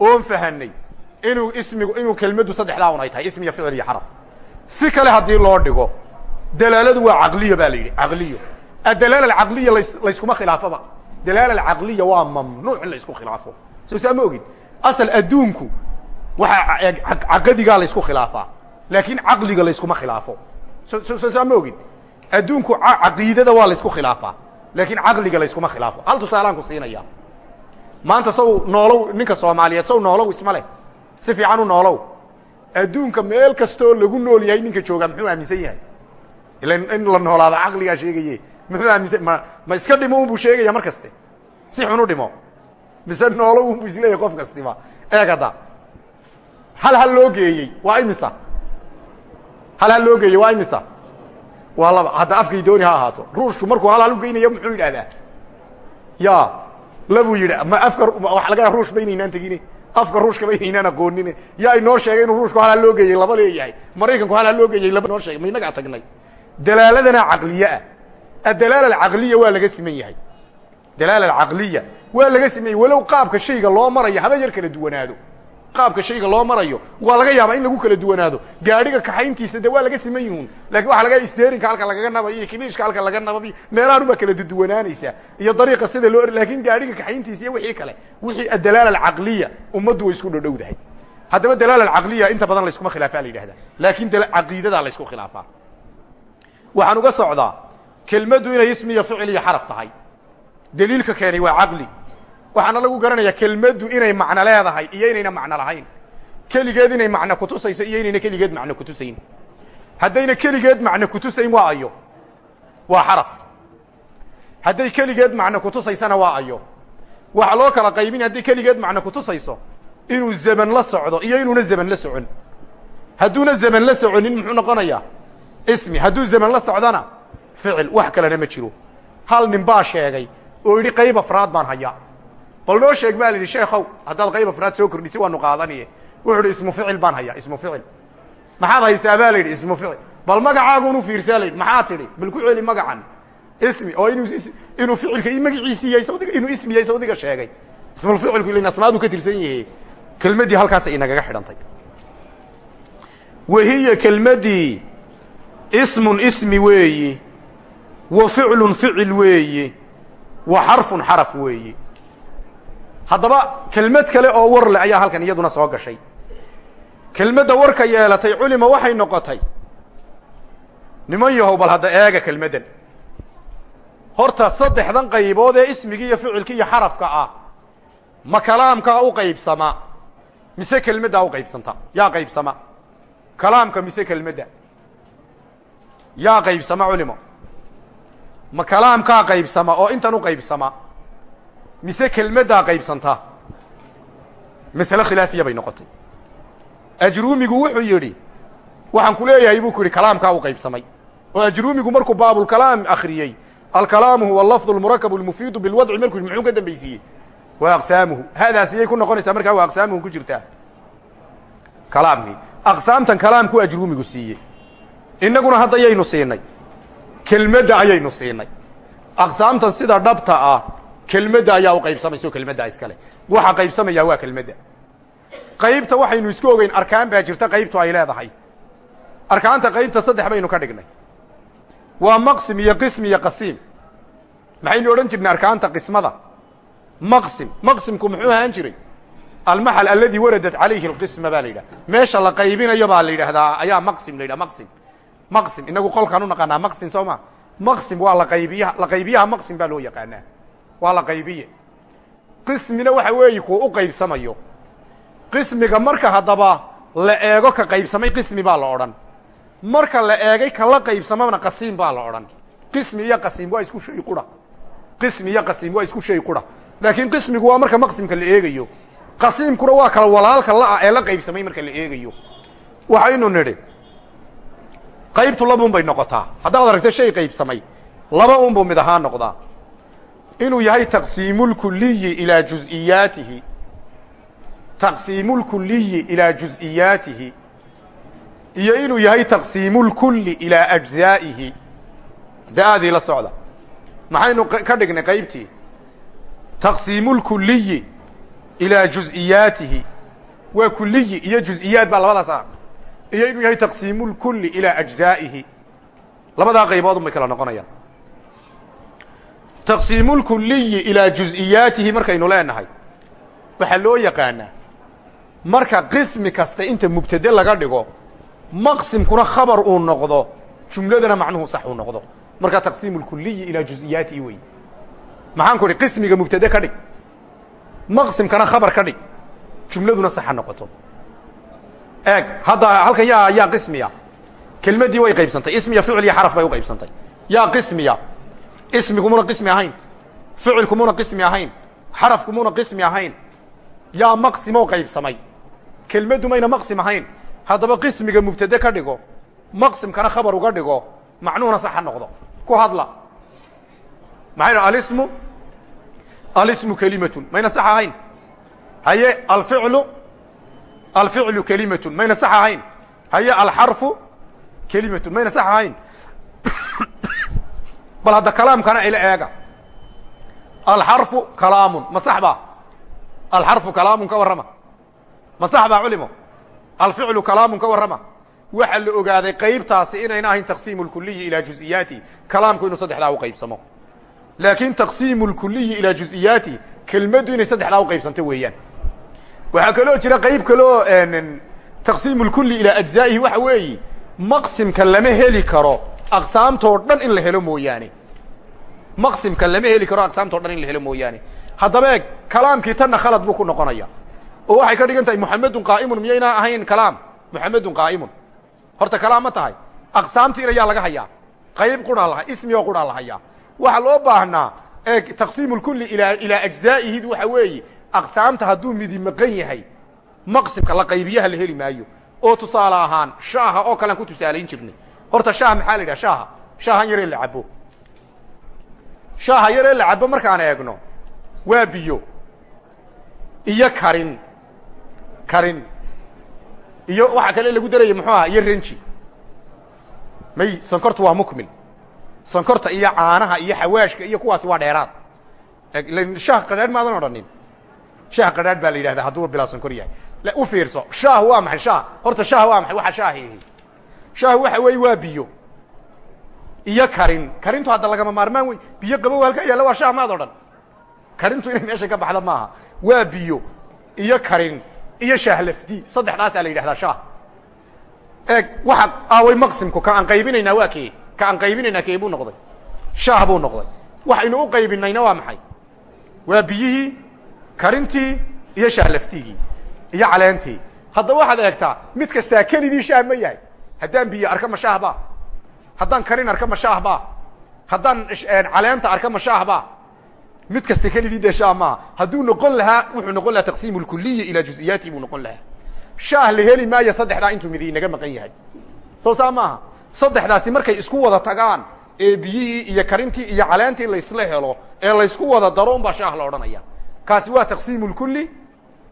Oon fahanay inuu ismigu inuu kelmaddu saddexdaa un ay tahay ismi iyo ficil iyo xaraf. Si kale haddii loo dhigo dalaaladu waa caqliya baa la yidhi caqliyo. Adalaala alcaqliya layskuma khilaafaba. Dalaala alcaqliya waa mamnuuc in la isku khilaafo. Soo saa asal adduunku waxaa caqadigaa la ysku khilaafaa laakiin caqliga la yskuma khilaafo. So so adduunku caqiidada waa la ysku khilaafaa. Laakiin caqliga la yskuma khilaafo. Hal tusaalaan ku siinaya. Maanta saw noolow ninka soomaaliyeed saw noolow isma leh. Si fiican u noolow. Adduunka meel kastoo lagu nool yahay ninka joogaa muxuu aaminsan yahay? In la noolaado caqligaa sheegaye muxuu aaminsan ma ma iska dhimo unbuu sheegaya mar kaste? Si xun u dhimo. Mise noolo unbuu is leeyahay qof kastiba eeg hadda. Hal hal loo geeyey waa imisa? Hal hal loo geeyey waa imisa waa laba hadda afkay dooni ha ahaato. Ruushku markuu hal hal ugeynayo muxuu yidhahdaa? Ya labuu yidhi ma afka waa laga ruush ba inaynaan tegine afka ruushka ba inaynaan aqoonine yaa inoo sheegay inuu ruushku hal hal loo geeyey laba leeyahay. Maraykanku hal hal loo geeyey laba inoo sheegay ma inagaa tagnay. Dalaaladana caqliye ah. Adalaala alcaqliya waa laga siman yahay. Dalaala alcaqliya waa laga siman yahay. Walow qaabka shayga loo marayo haba yar kala duwanaado qaabka shayga loo marayo waa laga yaabaa in lagu kala duwanaado. Gaadhiga kaxayntiisa de waa laga siman yihuun laakiin waxa laga steerinka halka lagaga nabayo iyo kiliishka halka laga nababiyo meelahan ubaa kala duduwanaanaysa iyo dariiqa sida loo laakiin gaadhiga kaxayntiisa iyo wixii kale wixii adalaala alcaqliya ummaddu way isku dhodhowdahay haddaba dalaala alcaqliya inta badan layskuma khilaafa la yidhahda laakin caqiidadaa laysku khilaafaa. Waxaan uga socdaa kelmaddu inay ismi iyo ficil iyo xaraf tahay. Daliilka keenay waa caqli waxaana lagu garanayaa kelmaddu inay macno leedahay iyo inayna macno lahayn. Keligeed inay macno kutusayso iyo inayna keligeed macno kutusayn haddayna keligeed macno kutusayn waa ayo. Waa xaraf. Hadday keligeed macno kutusaysana waa ayo. Waxa loo kala qaybin hadday keligeed macno kutusayso inuu zaman la socdo iyo inuuna zaman la socon. Hadduuna zaman la soconin muxuu noqonayaa? Ismi. Hadduu zaman la socdona ficil wax kalena ma jiro. Hal nin baa sheegay oo yidhi qayb afraad baan hayaa bal noo sheeg baa la yidhi sheekhow haddaad qayb afraad soo kordhisi waanu qaadaniye. Wuxuu idhi ismu ficil baan hayaa ismu ficil. Maxaad haysaa baa la yidhi ismu ficil. Bal magacaaguunu fiirsaa la yidhi maxaa tidhi? Bal ku celi magacan ismi oo inuu ficilka i magaciisii yahay sawdiga inuu ismi yahay sawdiga sheegay. Ismulficilku ilan asmaadu ka tirsan yahe kelmaddii halkaasa inagaga xidhantay. Wahiya kelmaddii ismun ismi weeyi wa ficlun ficil weeyi wa xarfun xaraf weeyi haddaba kelmad kale oo war leh ayaa halkan iyaduna soo gashay. Kelmadda warka yeelatay culima waxay noqotay. Niman yahow bal hadda eega kelmaddan horta saddexdan qaybood ee ismigi iyo ficilki iyo xarafka ah ma kalaamkaa u qaybsama mise kelmaddaa u qaybsanta? Yaa qaybsama. Kalaamka mise kelmadda? Yaa qaybsama culimo. Ma kalaamkaa qaybsama oo intan u qaybsama mise kelmaddaa qaybsanta. Masale khilaafiya bay noqotay. Ajruumigu wuxuu yidhi waxaan ku leeyahay buu ku yidhi kalaamkaa u qaybsamay. Oo ajruumigu markuu baabulkalaam akhriyey alkalaamu huwa lafdu lmurakab lmufiidu bilwadci markuu yidhi muxuu ka dambaysiiyey waa aqsaamuhu. Hadaas iyay ku noqonaysaa markaa waa aqsaamuhu ku jirtaa. Kalaamkii aqsaamtan kalaamku ajruumigu siiyey. Innaguna hadda yaynu siinay. Kelmadda ayaynu siinay. Aqsaamtan sida dhabta ah kelmadda ayaa u qaybsamaysa oo kelmaddaa iskale waxa qaybsamayaa waa kelmadda qaybta waxaynu isku ogeyn arkaan baa jirta qaybtu ay leedahay. Arkaanta qaybta saddex baynu ka dhignay. Waa maqsim iyo qism iyo qasiim. Maxaynu odhan jirnay arkaanta qismada? Maqsim. Maqsimku muxuu ahaan jiray? Almaxal aladi waradat calayhi alqisma baa la yidhaha meesha la qaybinayo baa la yidhaahdaa ayaa maqsim la yidhaha maqsim. Maqsim. Inagu qolkaan u naqaanaa maqsim soo ma? Maqsim waa laqaybiyaha laqaybiyaha maqsim baa loo yaqaanaa waa la qaybiye. Qismina waxa weeye kuu u qaybsamayo. Qismiga marka haddaba la eego ka qaybsamay qismi baa la odhan. Marka la eegay kala qaybsamana qasiim baa la odhan. Qismi iyo qasiim waa isku shay qura qismi iyo qasiim waa isku shay qura laakiin qismigu waa marka maqsimka la eegayo. Qasiimkuna waa kala walaalka la-a ee la qaybsamay marka la eegayo. Waxaynu nidhi qaybtu labuun bay noqotaa. Haddaad aragto shay qaybsamay laba unbuu mid ahaan noqdaa inuu yahay taqsiimu lkuliyi ilaa juziyaatihi. Taqsiimu lkuliyi ilaa juziyaatihi. Iyo inuu yahay taqsiimu lkulli ilaa ajzaa'ihi. De la socda. Maxaynu ka dhignay qaybtii? Taqsiimu lkuliyi ilaa juziyaatihi. Waa kuliyi iyo juziyaad baa labadaas ah. Iyo inuu yahay taqsiimu lkulli ilaa ajzaa'ihi. Labadaa qayboodun bay kala noqonayaan taqsiimulkuliyi ilaa juز'iyaatihi markaynu leenahay. Waxaa loo yaqaanaa marka qismi kasta inta mubtade laga dhigo maqsimkuna khabar uu noqdo jumladana macnuhu sax uu noqdo. Marka taqsiimulkuliyi ilaa juز'iyaatihi wey maxaan ku idhi qismiga mubtade ka dhig maqsimkana khabar ka dhig jumladuna saxa noqoto. Eeg hadda halkan yaa yaa qismiya. Kelmaddii way qaybsantay ismiya ficil iyo xaraf bay u qaybsantay. Yaa qismiya ismigumuna qismi ahayn ficilkumuna qismi ahayn xarafkumuna qismi ahayn yaa maqsimoo qaybsamay kelmaddu mayna maqsim ahayn. Haddaba qismiga mubtade ka dhigo maqsimkana khabar uga dhigo macnuhuna saxa noqdo. Ku hadla. Maxay alismu? Alismu kelimatun. Mayna sax ahayn? Haye alficlu? Alficlu kelimatun. Mayna sax ahayn? Haye alxarfu kelimatun. Mayna sax ahayn bal hadda kalaamkana ila eega. Alxarfu kalaamun. Ma sax ba alxarfu kalaamun ka warrama. Ma sax baa culimo. Alficlu kalaamun ka warrama. Waxaa la ogaaday qaybtaasi inayna ahayn taqsiimu lkuliyi ilaa juز'iyaati kalaamku inuu saddexdaa u qaybsamo. Laakiin taqsiimu lkuliyi ilaa juز'iyaati kelmaddu inay saddexdaa u qaybsanto weeyaan. Waxaa kaloo jira qayb kaloo taqsiimu lkuli ilaa ajzaa'ihi. Waxa weeyi maqsimka lama heli karo aqsaamtoo dhan in la helo mooyaane maqsimka lama heli karo aqsaamtoo dhan in la helo mooyaane. Haddaba eeg kalaamkii tanna khalad buu ku noqonaya. Oo waxay ka dhigan tahay muxamedun qaa'imun. Miyaynaa ahayn kalaam? Muxamedun qaa'imun. Horta kalaam ma tahay. Aqsaamtiina yaa laga hayaa. Qayb quraa laha ismi oo quraa la hayaa. Waxaa loo baahnaa ee taqsiimu lkuli ilaa ilaa ajzaa'ihi waxa weeye aqsaamta hadduu midi maqan yahay maqsimka la qaybiyaha la heli maayo. Oo tusaale ahaan shaaha oo kalean ku tusaalayn jirnay. Horta shaah maxaa la yidhaha? Shaaha. Shaahan yaree la cabo shaaha yaree la cabo markaan eegno waa biyo. Iyo karin. Karin. Iyo waxa kale lagu daraya muxuu aha iyo renji. May sonkorta waa mukmil sonkorta iyo caanaha iyo xawaashka iyo kuwaasi waa dheeraad. Shaah qadhaadh maadan odhanin. Shaah qadhaadh baa la yidhahdaa hadduuba bilaa sonkor yahay. U fiirso shaah waa maxay? Shaah horta shaah waa maxay? Waxa shaahi shaah waxa weeye waa biyo iyo karin. Karintu hadda lagama maarmaan wey biyo qabow halka yaalla waa shaah maad odhan karintu inay meesha ka baxda maaha. Waa biyo iyo karin iyo shaah lafdi. Saddexdaasaa la yidhahdaa shaah. Eeg waxa aaway maqsimku ka aan qaybinaynaa waa kee? Ka aan qaybinaynaa kee buu noqday? Shaah buu noqday. Waxaynu u qaybinayna waa maxay? Waa biyihii karintii iyo shaah laftigii iyo caleentii haddaba waxaad eegtaa mid kastaa kelidii shaah ma yahay. Haddaan biyo arka ma shaah ba haddaan karin arka ma shaah ba? Haddaan caleenta arka ma shaah ba? Mid kasta kelidii dee shaah maaha hadduu noqon lahaa wuxuu noqon lahaa taqsiimu lkuliyi ilaa juز'iyaatihi buu noqon lahaa. Shaah la heli maayo saddexdaa intuu midi inaga maqan yahay. Soo saa maaha? Saddexdaasi markay isku wada tagaan ee biyihii iyo karintii iyo caleentii laysla helo ee laysku wada daro un baa shaah la odhanaya. Kaasi waa taqsiimu lkuli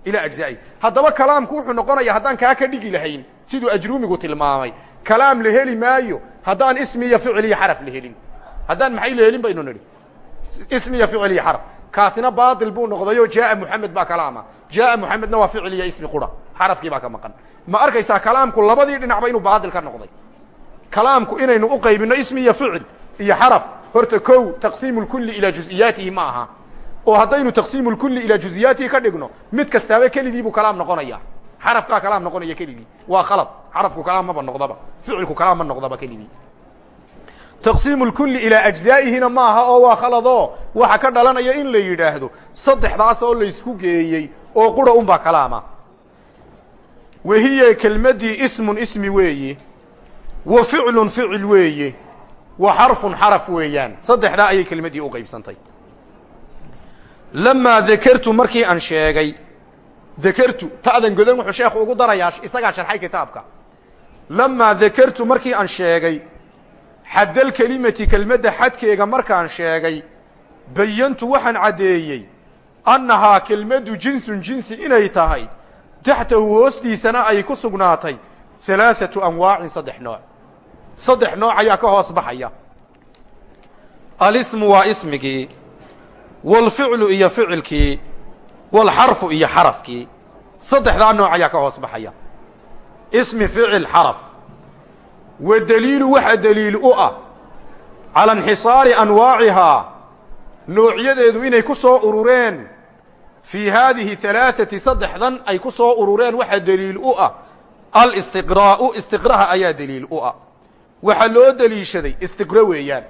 ilaa ajza'i haddaba kalaamku wuxuu noqonaya haddaan kaa ka dhigi lahayn siduu ajruumigu tilmaamay. Kalaam la heli maayo haddaan ismi iyo ficil iyo xaraf la helin. Haddaan maxay la helin baynu nidhi? Ismi iyo ficil iyo xaraf. Kaasina baatil buu noqdayo jaaa muxamed baa kalaama. Jaaa muxamedna waa ficil iyo ismi qura. Xarafkii baa ka maqan. Ma arkaysaa kalaamku labadii dhinacba inuu baatil ka noqday. Kalaamku inaynu u qaybino ismi iyo ficil iyo xaraf. Horta kow taqsiimu lkuli ilaa juز'iyaatihi ma aha. Oo haddaynu taqsiimu lkulli ilaa juziyaatihi ka dhigno mid kastaaba keligii buu kalaam noqonaya xarafkaa kalaam noqonaya keligii waa khalad. Xarafku kalaam maba noqdaba. Ficilku kalaam ma noqdaba keligii taqsiimu lkulli ilaa ajzaa'ihina maaha oo waa khaladoo waxa ka dhalanaya in la yidhaahdo. Saddexdaas oo laysku geeyey oo qura unbaa kalaama. Wahiya kelmaddii ismun ismi weeyi wa ficlun ficil weeye wa xarfun xaraf weeyaan. Saddexdaa ayay kelmaddii u qaybsantay. Lamaa dakertu markii aan sheegay dakertu ta'dan godan wuxuu sheekhu ugu darayaa isagaa sharxay kitaabka. Lamaa dakertu markii aan sheegay xaddal kelimati kelmadda xadkeega markaan sheegay bayantu waxaan caddeeyey annahaa kelmaddu jinsun jinsi inay tahay taxtahu hoostiisana ay ku sugnaatay halaaثatu anwaacin saddex nooc. Saddex nooc ayaa ka hoos baxaya. Alismu waa ismigii waalficlu iyo ficilkii waalxarfu iyo xarafkii saddexdaa nooc ayaa ka hoos baxaya ismi ficil xaraf wa deliilu waxa deliil u ah cala inxisaari anwaacihaa noocyadeedu inay ku soo urureen fii haadihi halaaثati saddexdan ay ku soo urureen waxa deliil u ah alistiqraa'u istiqraha ayaa deliil u ah waxaa loo deliishaday istiqro weeyaan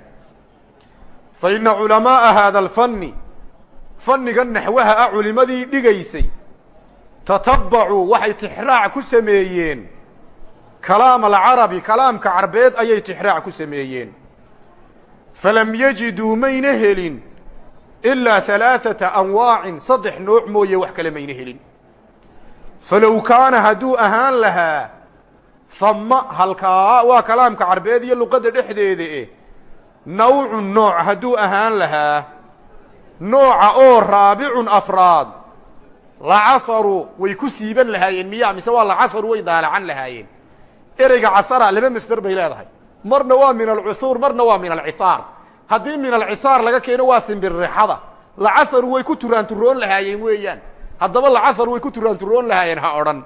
fa inna culamaa'a haada fannigan naxwaha ah culimmadii dhigaysay. Tatabbacuu waxay tixraac ku sameeyeen. Kalaam alcarabi kalaamka carbeed ayay tixraac ku sameeyeen. Falam yajiduu mayna helin ilaa halaaثata anwaacin saddex nooc mooye wax kale mayna helin. Falow kaana hadduu ahaan lahaa hamma halkaa waa kalaamka carbeed iyo luqadda dhexdeeda eh nawcun nooc hadduu ahaan lahaa nooca oo raabicun afraad lacaharu way ku siiban lahaayeen miyaa mise waa lacaharu way daalacan lahaayeen. Ereyga cahara laba masder bay leedahay. Marna waa min alcuhuur marna waa min alcihaar haddii min alcihaar laga keeno waa simbirrixada. Lacaharu way ku turaanturoon lahaayeen weeyaan. Haddaba lacaharu way ku turaanturoon lahaayeen ha odhan.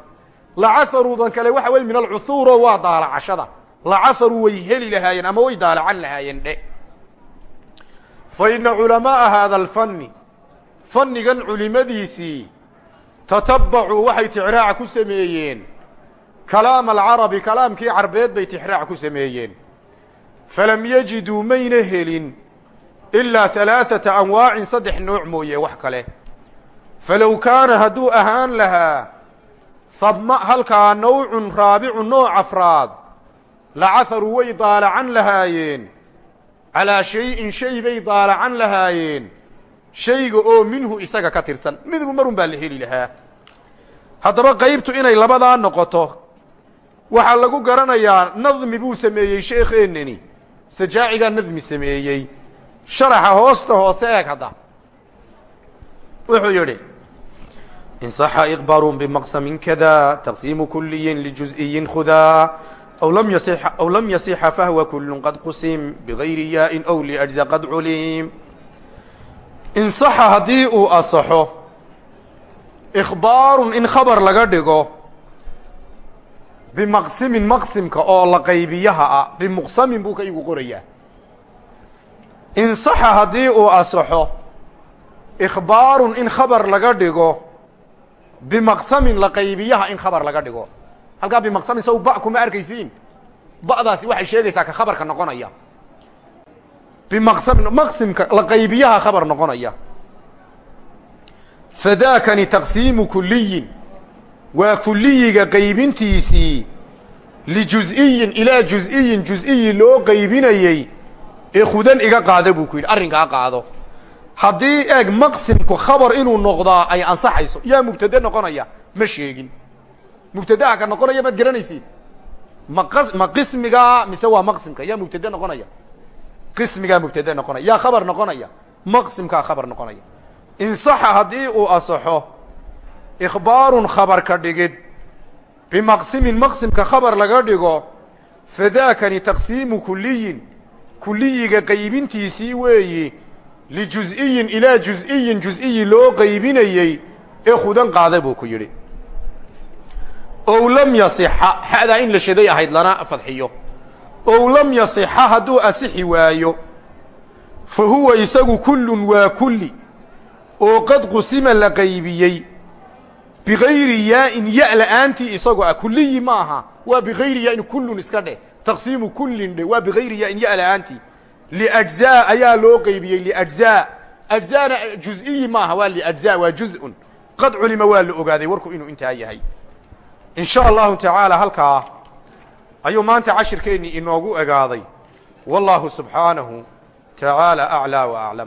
Lacaharuudan kale waxa wey min alcuhuuro waa daalacashada lacaharu way heli lahaayeen ama way daalacan lahaayeen dhe fa ina culamaaa haada alfanni. Fannigan culimadiisii tatabbacuu waxay tixraac ku sameeyeen. Kalaama alcarabi kalaamkii carbeed bay tixraac ku sameeyeen. Falam yajiduu mayna helin ilaa halaaثata anwaacin saddex nooc mooye wax kale. Falow kaana hadduu ahaan lahaa habma halkaa nawcun raabicu nooc afraad lacaharuu way daalacan lahaayeen calaa shayin shay bay daalacan lahaayeen. Shayga oo minhu isaga ka tirsan. Midbu marun baa la heli lahaa. Haddaba qaybtu inay labadaa noqoto. Waxaa lagu garanayaa nadmi buu sameeyey sheekeennani sajaacigaa nadmi sameeyey. Sharaxa hoosta hoose eeg hadda. Wuxuu yidhi in صaxa iqbaarun bimaqsamin kada taqsiimu kuliyin lijuز'iyin khudaa aw lam yasixa fahwa kulun qad qusim bigayri yaa'in ow liأjza qad culim in saxa haddii uu asaxo ikhbaarun in khabar laga dhigo bimaqsimin maqsimka oo la qaybiyaha ah bimuqsamin buu ka igu qorayaa in saxa haddii uu asaxo ikhbaarun in khabar laga dhigo bimaqsamin la qaybiyaha in khabar laga dhigo halkaa bimaqsamin sow ba kuma arkaysiin. Ba'daasi waxay sheegaysaa ka khabarka noqonaya. Bimaqsamin maqsimka la qaybiyaha khabar noqonaya. Fadaakani taqsiimu kuliyin waa kuliyiga qaybintiisii lijuziyin ilaa juziyin juziyi loo qaybinayey ee khudan iga qaada buu ku yidhi. Arrinkaa qaado. Haddii eeg maqsimku khabar inuu noqdaa ay ansaxayso yaa mubtade noqonaya ma sheegin mubtadaha ka noqonaya maad garanaysiin ma ma qismigaa mise waa maqsimka? Yaa mubtade noqonaya. Qismigaa mubtade noqonaya. Yaa khabar noqonaya. Maqsimkaa khabar noqonaya. Insaxa haddii uu asaxo ikhbaarun khabar ka dhigid. Bimaqsimin maqsimka khabar laga dhigo fadaakani taqsiimu kuliyin kuliyiga qaybintiisii weeyi lijus-iyin ilaa jus-iyin jus-iyi loo qaybinayey ee khudan qaada buu ku yidhi ow lam yasixa xadaa in la shaday ahayd lana fadxiyo ow lam yasixa hadduu asixi waayo fa huwa isagu kullun waa kulli. Oo qad qusima la qaybiyey bikayri yaa'in ya la'aantii isagoo ah kuliyi ma aha. Waa bikayri yaa'in kullun iska dheh. Taqsiimu kullin dhe waa bikayri yaa'in ya la'aantii liajzaa ayaa loo qaybiyey liajzaa. Ajzaana juz'iyi maaha waa liajzaa waa juz'un. Qad culima waa la ogaaday warku inuu intaa yahay in sha allahu tacaala halkaa ayuu maanta cashirkeennii inoogu egaaday. Wallaahu subxaanahu tacaala aclaa wa aclam